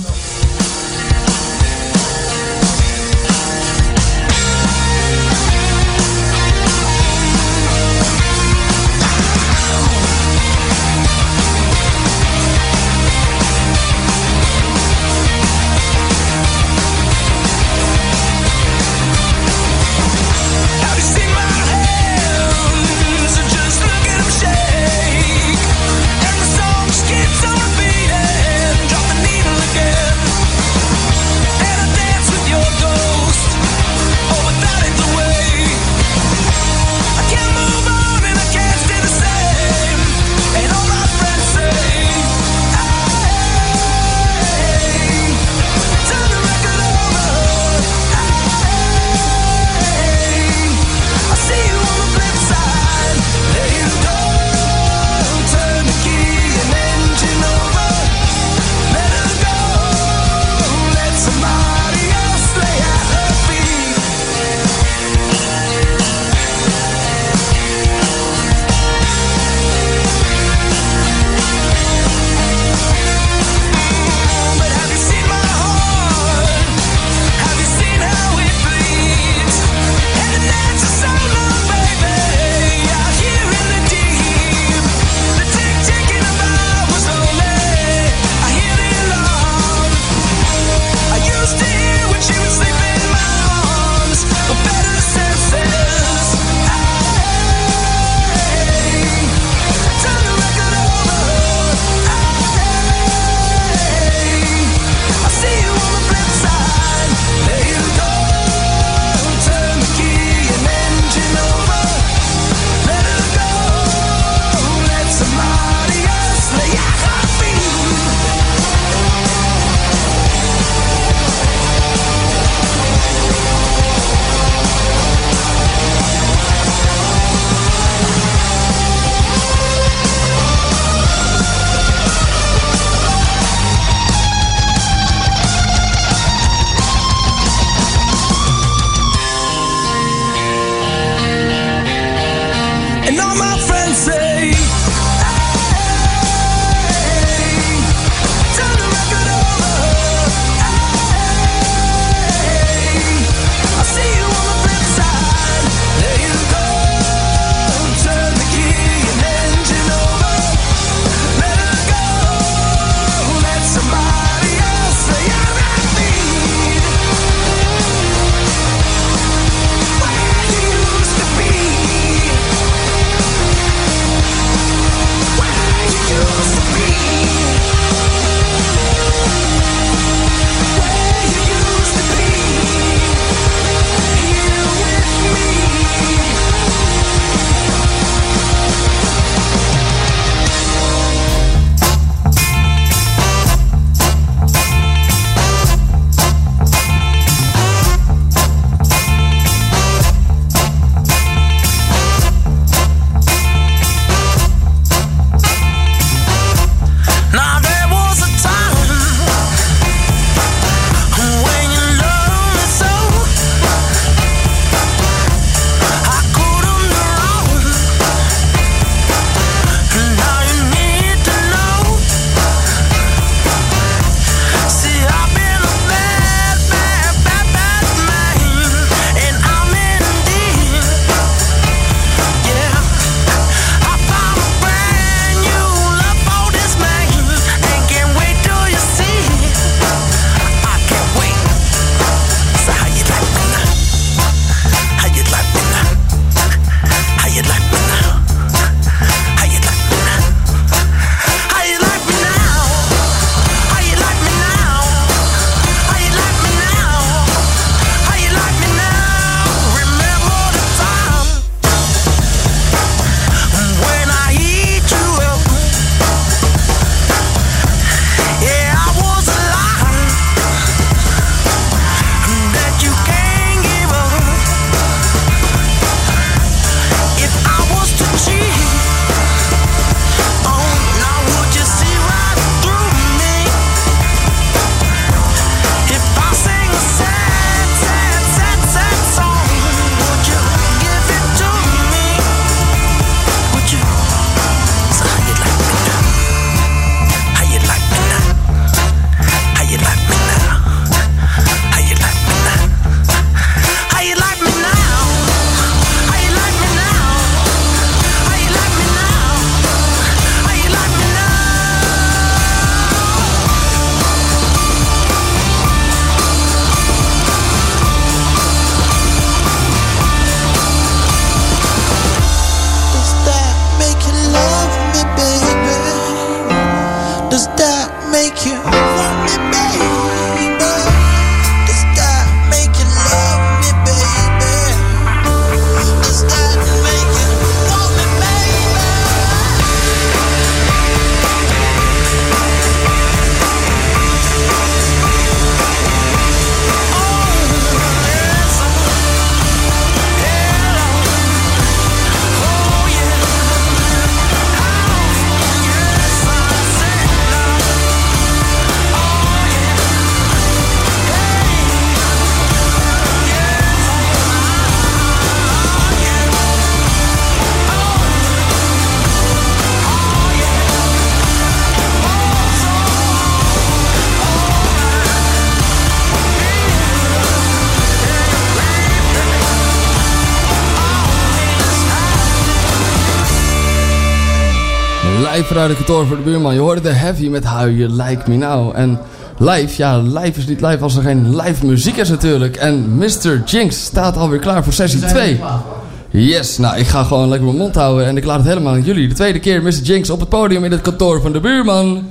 Speaker 12: vanuit de kantoor voor de buurman. Je hoorde de heavy met How You Like Me Now. En live, ja, live is niet live als er geen live muziek is natuurlijk. En Mr. Jinx staat alweer klaar voor sessie 2. Yes, nou ik ga gewoon lekker mijn mond houden en ik laat het helemaal aan jullie. De tweede keer Mr. Jinx op het podium in het kantoor van de buurman.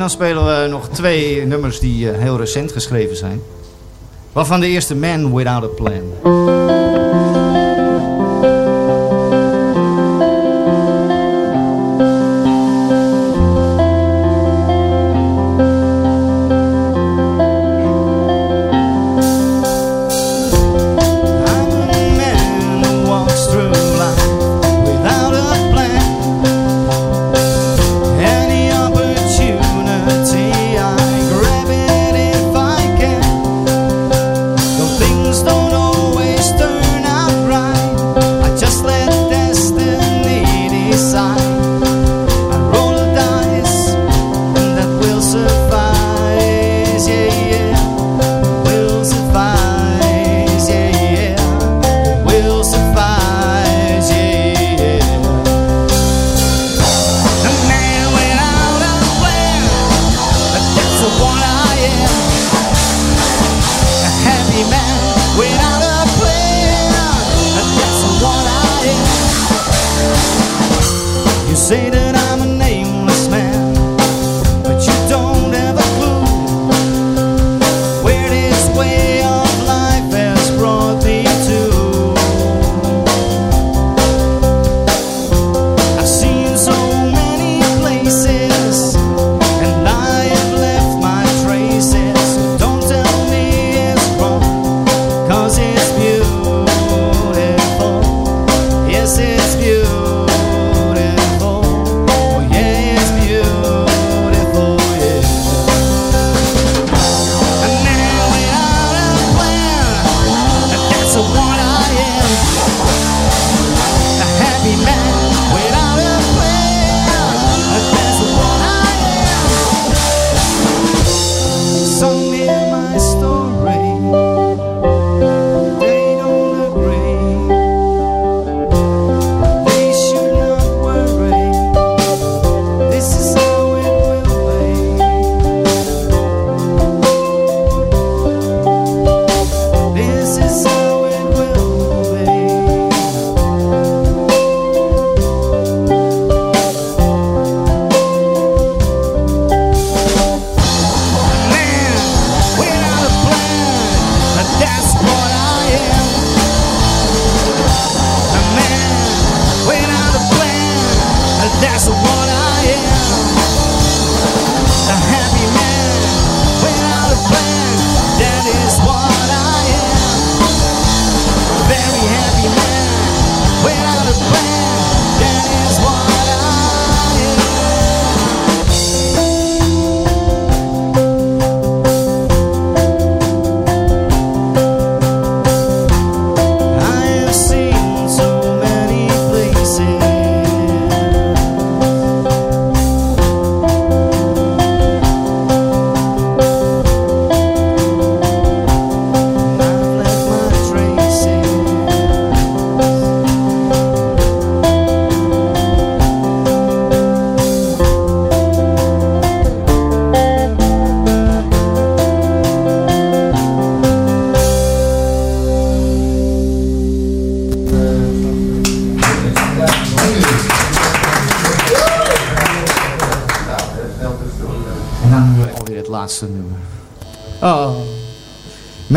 Speaker 31: dan spelen we nog twee nummers die eh, heel recent geschreven zijn. Waarvan de eerste Man Without a Plan.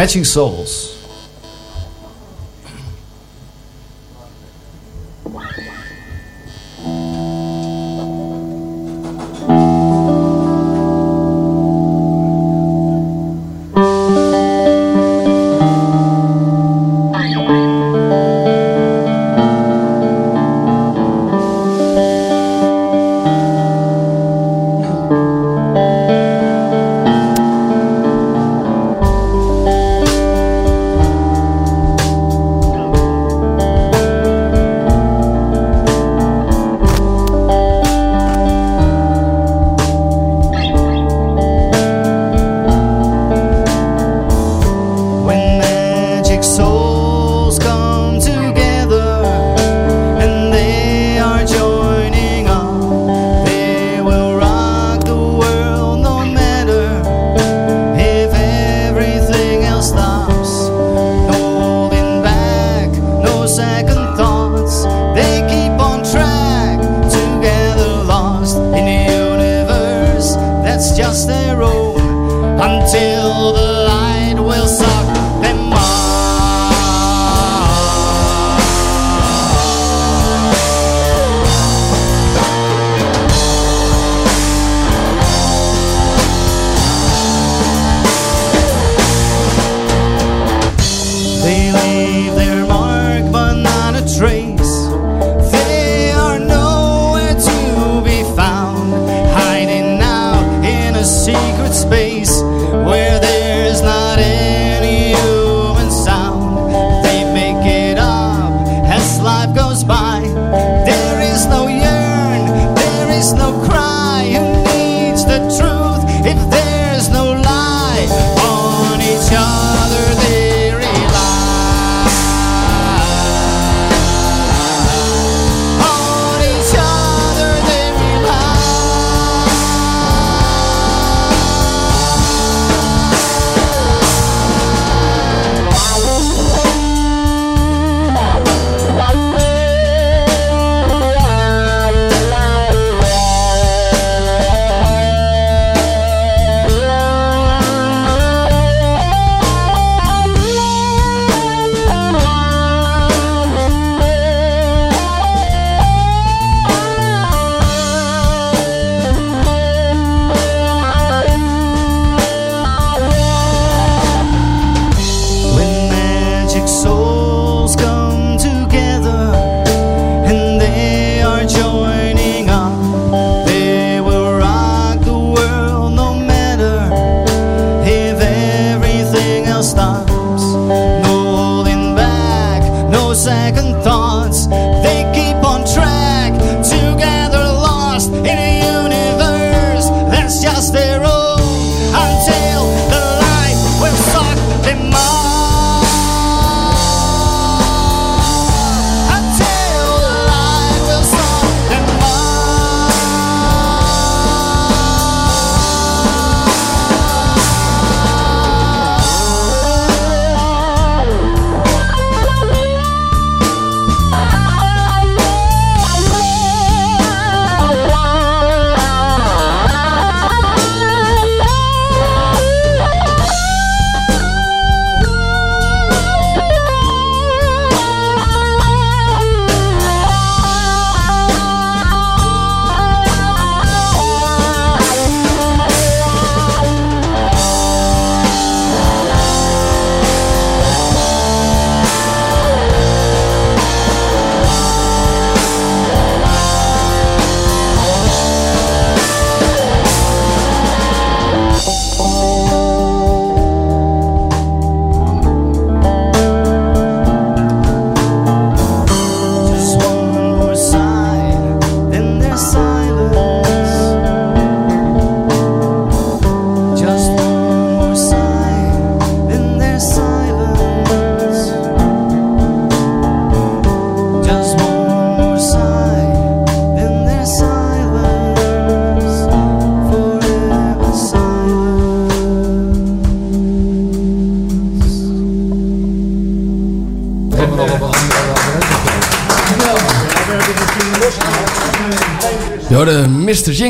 Speaker 12: Matching Souls.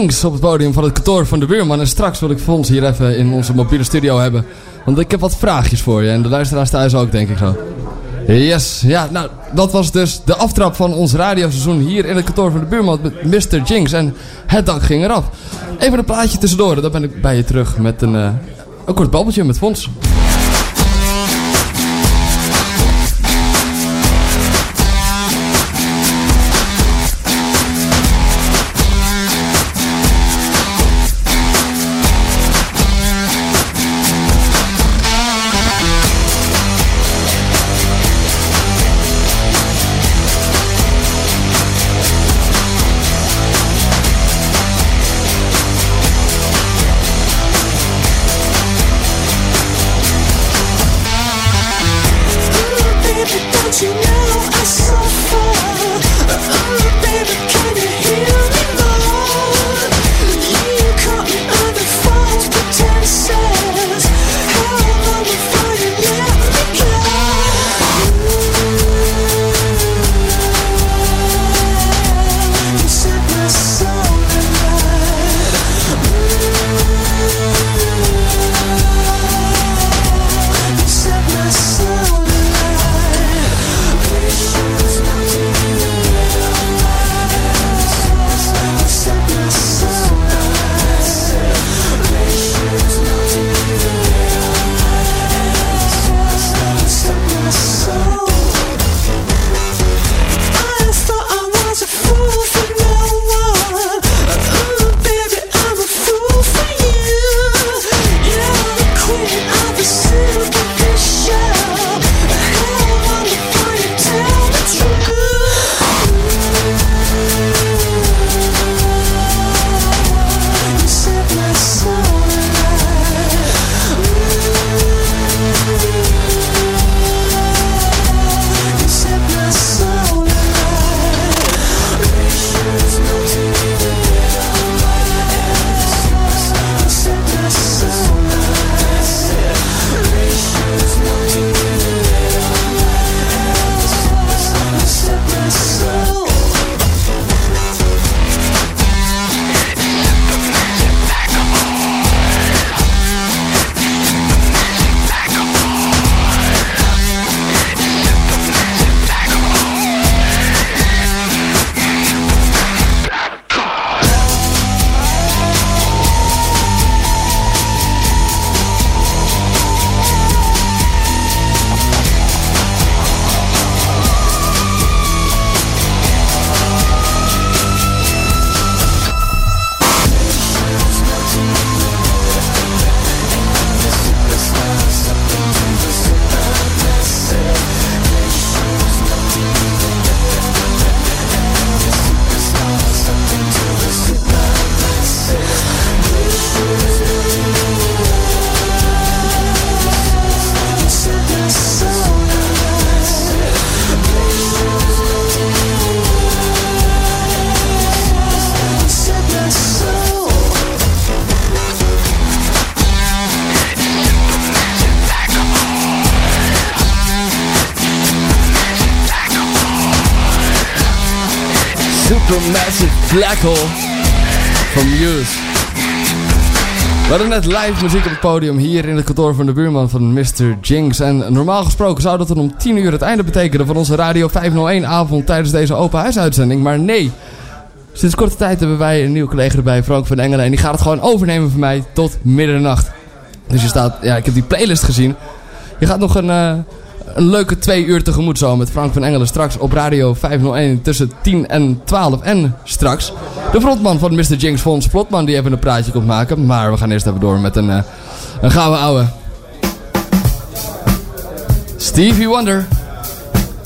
Speaker 4: Jinx op het podium van het kantoor van de buurman. En straks wil ik Fons hier even in onze mobiele studio hebben. Want ik heb wat vraagjes voor je. En de luisteraars thuis ook, denk ik zo. Yes, ja, nou, dat was dus de aftrap van ons radioseizoen hier in het kantoor van de buurman met Mr. Jinx. En het dak ging eraf. Even een plaatje tussendoor, dan ben ik bij je terug met een, eh, een kort babbeltje met Fons. Hole van Muse. We hadden net live muziek op het podium hier in het kantoor van de buurman van Mr. Jinx. En normaal gesproken zou dat dan om 10 uur het einde betekenen van onze Radio 501 avond tijdens deze open huisuitzending. Maar nee, sinds korte tijd hebben wij een nieuwe collega erbij, Frank van Engelen. En die gaat het gewoon overnemen van mij tot middernacht. Dus je staat, ja, ik heb die playlist gezien. Je gaat nog een, eh, een leuke twee uur tegemoet zo met Frank van Engelen straks op Radio 501 tussen 10 en 12. En straks de frontman van Mr. Jinx, Fons Plotman, die even een praatje komt maken. Maar we gaan eerst even door met een, eh, een gouden ouwe. Stevie Wonder.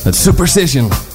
Speaker 4: Het Superstition.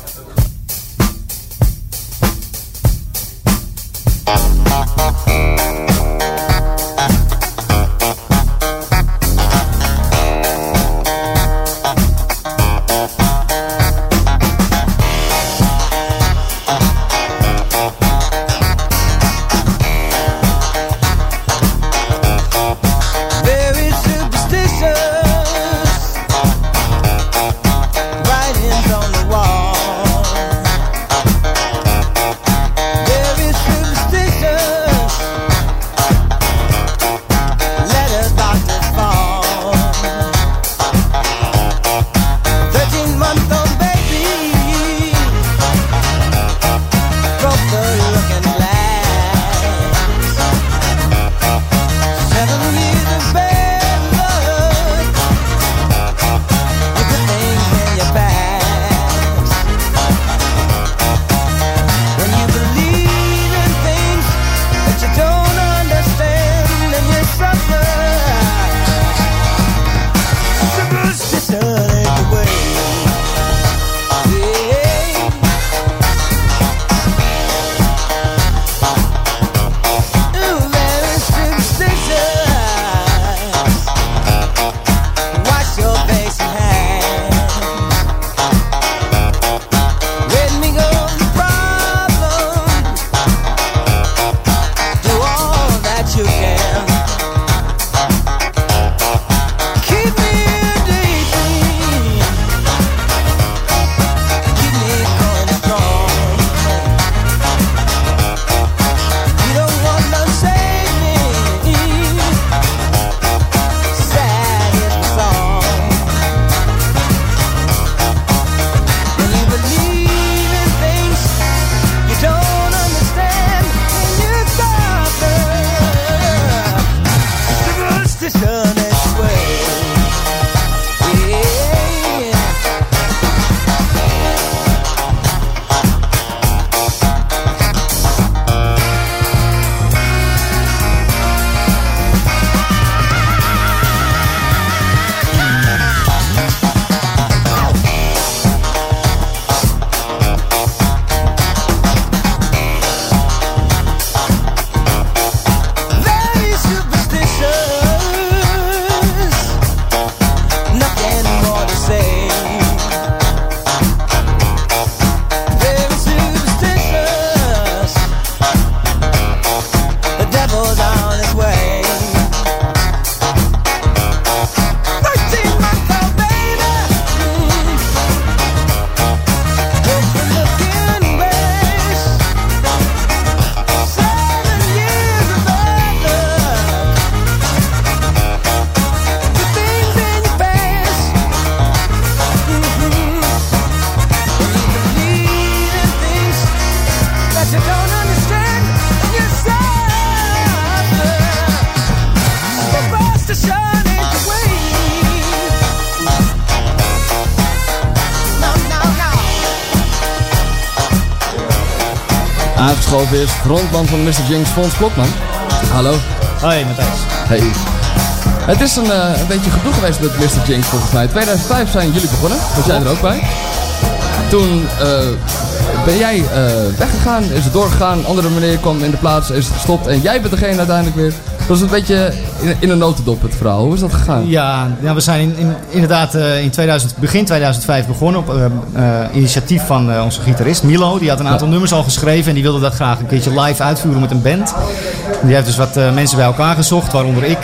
Speaker 4: Is frontman van Mr. Jinx, Fons Klopman. Hallo.
Speaker 12: Hoi, Matthijs.
Speaker 4: Hey. Het is een, eh, een beetje gedoe geweest met Mr. Jinx volgens mij. 2005 zijn jullie begonnen, was jij er ook bij. Toen eh, ben jij eh, weggegaan, is het doorgegaan, andere meneer kwam in de plaats, is het gestopt en jij bent degene uiteindelijk weer. Dat is een beetje in, in een notendop het verhaal. Hoe is dat gegaan?
Speaker 12: Ja, ja we zijn in, in- inderdaad eh, in 2000, begin 2005 begonnen op eh, initiatief van onze gitarist Milo. Die had een aantal nummers al geschreven en die wilde dat graag een keertje live uitvoeren met een band. Die heeft dus wat mensen bij elkaar gezocht, waaronder ik.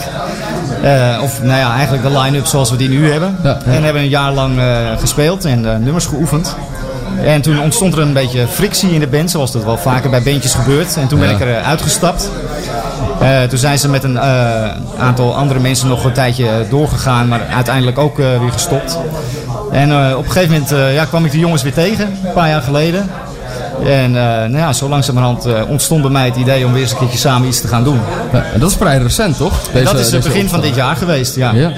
Speaker 12: Of nou ja, eigenlijk de line-up zoals we die nu hebben. En hebben een jaar lang gespeeld en nummers geoefend. En toen ontstond er een beetje frictie in de band, zoals dat wel vaker bij bandjes gebeurt. En toen ben ik er uitgestapt. Eh, toen zijn ze met een eh, aantal andere mensen nog een tijdje doorgegaan, maar uiteindelijk ook eh, weer gestopt. En op een gegeven moment ja, kwam ik de jongens weer tegen, een paar jaar geleden. En nou ja, zo langzamerhand ontstond bij mij het idee om weer eens een keertje samen iets te gaan doen.
Speaker 4: en dat is vrij recent, toch?
Speaker 12: En dat
Speaker 4: Deze-
Speaker 12: is het
Speaker 4: deze
Speaker 12: begin van dit jaar geweest, ja.
Speaker 4: Ja.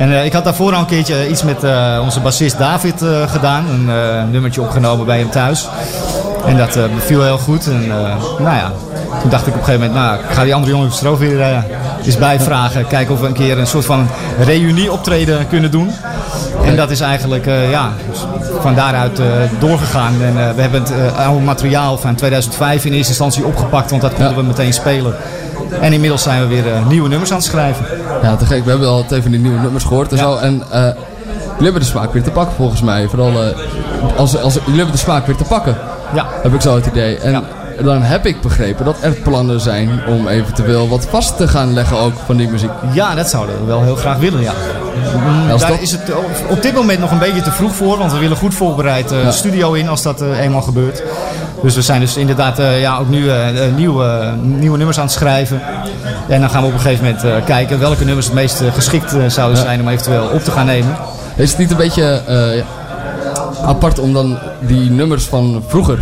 Speaker 12: En eh, ik had daarvoor al een keertje iets met eh, onze bassist David eh, gedaan. Een eh, nummertje opgenomen bij hem thuis. En dat eh, beviel heel goed. En eh, nou ja, toen dacht ik op een gegeven moment, nou, ik ga die andere jongens er ook weer eh, eens bijvragen. Kijken of we een keer een soort van reunie optreden kunnen doen. En dat is eigenlijk eh, ja, van daaruit eh, doorgegaan. En eh, we hebben het eh, oude materiaal van 2005 in eerste instantie opgepakt, want dat konden we meteen spelen. En inmiddels zijn we weer eh, nieuwe nummers aan het schrijven.
Speaker 4: Ja, te gek. We hebben al twee van die nieuwe nummers gehoord en zo. En eh, jullie hebben de smaak weer te pakken volgens mij. Vooral eh, als, als, jullie hebben de smaak weer te pakken.
Speaker 12: Ja.
Speaker 4: Heb ik zo het idee. En dan heb ik begrepen dat er plannen zijn om eventueel wat vast te gaan leggen ook van die muziek.
Speaker 12: Ja, dat zouden we wel heel graag willen, ja. Mm, Daar
Speaker 4: dat-
Speaker 12: is het op- op dit moment nog een beetje te vroeg voor, want we willen goed voorbereid eh,
Speaker 4: Ja.
Speaker 12: de studio in als dat eh, eenmaal gebeurt. Dus we zijn dus inderdaad eh, ja, ook nu eh, eh, nieuwe, nieuwe nummers aan het schrijven. En dan gaan we op een gegeven moment kijken welke nummers het meest geschikt zouden zijn om eventueel op te gaan nemen.
Speaker 4: Is het niet een beetje apart om dan die nummers van vroeger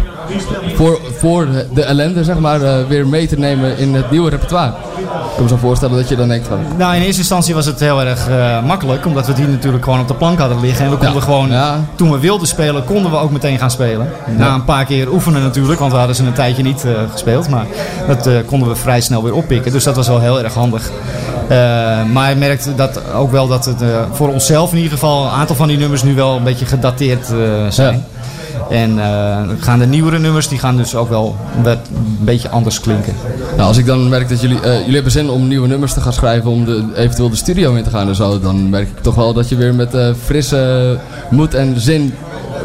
Speaker 4: voor, voor de ellende zeg maar eh, weer mee te nemen in het nieuwe repertoire? Ik kan me zo voorstellen dat je dan denkt van...
Speaker 12: Nou, in eerste instantie was het heel erg eh, makkelijk, omdat we die natuurlijk gewoon op de plank hadden liggen. En we konden gewoon, toen we wilden spelen, konden we ook meteen gaan spelen. Na een paar keer oefenen natuurlijk, want we hadden ze een tijdje niet eh, gespeeld. Maar dat konden we vrij snel weer oppikken, dus dat was wel heel erg handig. Maar je merkt dat ook wel dat het voor onszelf in ieder geval een aantal van die nummers nu wel een beetje gedateerd zijn. En eh, gaan de nieuwere nummers, die gaan dus ook wel wat, een beetje anders klinken.
Speaker 4: Nou, als ik dan merk dat jullie, eh, jullie hebben zin om nieuwe nummers te gaan schrijven, om de, eventueel de studio in te gaan en zo, dan merk ik toch wel dat je weer met eh, frisse moed en zin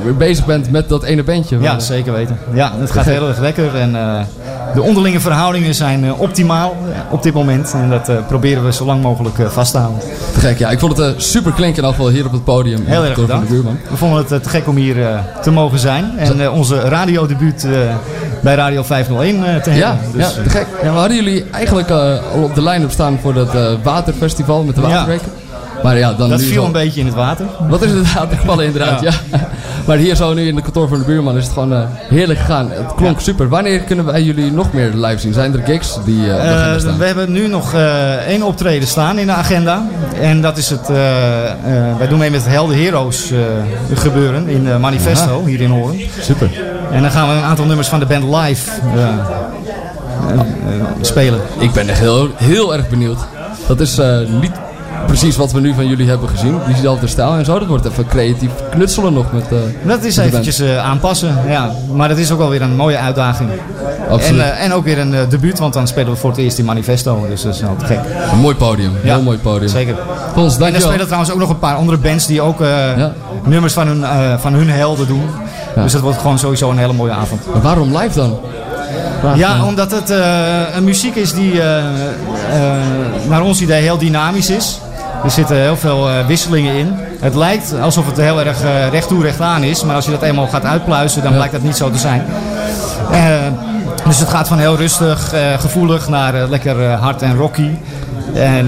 Speaker 4: weer bezig bent met dat ene bandje.
Speaker 12: Ja, zeker weten. Ja, het gaat heel erg lekker. En eh, de onderlinge verhoudingen zijn eh, optimaal eh, op dit moment. En dat eh, proberen we zo lang mogelijk eh, vast te houden.
Speaker 4: Te gek, ja. Ik vond het eh, super klinken geval hier op het podium.
Speaker 12: Heel erg bedankt.
Speaker 4: de buurman.
Speaker 12: We vonden het eh, te gek om hier eh, te mogen zijn. En eh, onze radiodebuut eh, bij Radio 501 eh, te
Speaker 4: Ja,
Speaker 12: hebben.
Speaker 4: ja, te gek. Ja, we hadden jullie eigenlijk eh, al op de line-up staan voor dat eh, waterfestival met de
Speaker 12: Ja.
Speaker 4: Maar ja, dan
Speaker 12: dat viel
Speaker 4: zo-
Speaker 12: een beetje in het water.
Speaker 4: Dat is inderdaad het geval inderdaad, ja. Maar hier zo nu in het kantoor van de buurman is het gewoon eh, heerlijk gegaan. Het klonk super. Wanneer kunnen wij jullie nog meer live zien? Zijn er gigs die eh,
Speaker 12: Eh,
Speaker 4: staan?
Speaker 12: we hebben nu nog één optreden staan in de agenda. En dat is het. wij doen mee met het Helden Heroes gebeuren in Manifesto
Speaker 4: Aha.
Speaker 12: hier in Hoorn.
Speaker 4: Super.
Speaker 12: En dan gaan we een aantal nummers van de band live spelen.
Speaker 4: Ik ben echt heel, heel erg benieuwd. Dat is niet precies wat we nu van jullie hebben gezien. Diezelfde stijl en zo. Dat wordt even creatief knutselen nog met... eh,
Speaker 12: Dat is
Speaker 4: met
Speaker 12: eventjes eh, aanpassen, ja. Maar dat is ook wel weer een mooie uitdaging.
Speaker 4: Absoluut.
Speaker 12: En, eh, en ook weer een debuut, want dan spelen we voor het eerst in Manifesto. Dus dat is te gek.
Speaker 4: Een mooi podium.
Speaker 12: Ja,
Speaker 4: heel mooi podium.
Speaker 12: Zeker.
Speaker 4: Fons,
Speaker 12: En er
Speaker 4: dankjewel.
Speaker 12: spelen trouwens ook nog een paar andere bands die ook nummers van hun, van hun helden doen. Dus dat wordt gewoon sowieso een hele mooie avond.
Speaker 4: Maar waarom live dan? Vraag
Speaker 12: Ja,
Speaker 4: me.
Speaker 12: omdat het een muziek is die naar ons idee heel dynamisch is. Er zitten heel veel eh, wisselingen in. Het lijkt alsof het heel erg eh, recht toe recht aan is. Maar als je dat eenmaal gaat uitpluizen, dan blijkt dat niet zo te zijn. Eh, dus het gaat van heel rustig, gevoelig naar lekker hard en rocky. En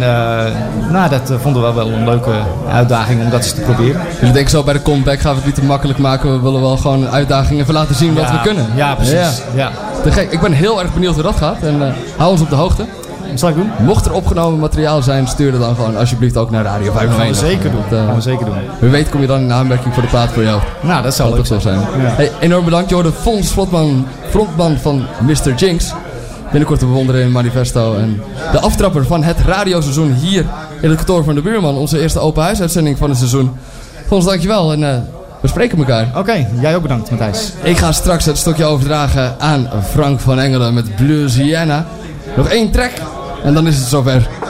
Speaker 12: nou, dat vonden we wel een leuke uitdaging om dat eens te proberen.
Speaker 4: Jullie denken zo bij de comeback gaan we het niet te makkelijk maken. We willen wel gewoon een uitdaging even laten zien wat we kunnen.
Speaker 12: ja, precies. Ja.
Speaker 4: Te gek. Ik ben heel erg benieuwd hoe dat gaat. En hou ons op de hoogte.
Speaker 12: Zal ik doen?
Speaker 4: Mocht er opgenomen materiaal zijn, stuur het dan gewoon alsjeblieft ook naar Radio 501.
Speaker 12: Gaan we zeker doen.
Speaker 4: Dat, eh,
Speaker 12: Gaan we zeker doen.
Speaker 4: Wie weet kom je dan in aanmerking voor de plaat voor jou.
Speaker 12: Nou, dat zou
Speaker 4: Dat
Speaker 12: leuk
Speaker 4: zou zijn.
Speaker 12: Ja.
Speaker 4: Hey, enorm bedankt. Je hoorde Fons Slotman
Speaker 5: frontman van Mr. Jinx. Binnenkort te bewonderen in Manifesto. En de aftrapper van het radioseizoen hier in het kantoor van de buurman. Onze eerste open huisuitzending van het seizoen. Fons, dankjewel en eh, we spreken elkaar.
Speaker 12: Oké, jij ook bedankt Matthijs.
Speaker 5: Ik ga straks het stokje overdragen aan Frank van Engelen met Bluesiana. Nog één track en dan is het zover.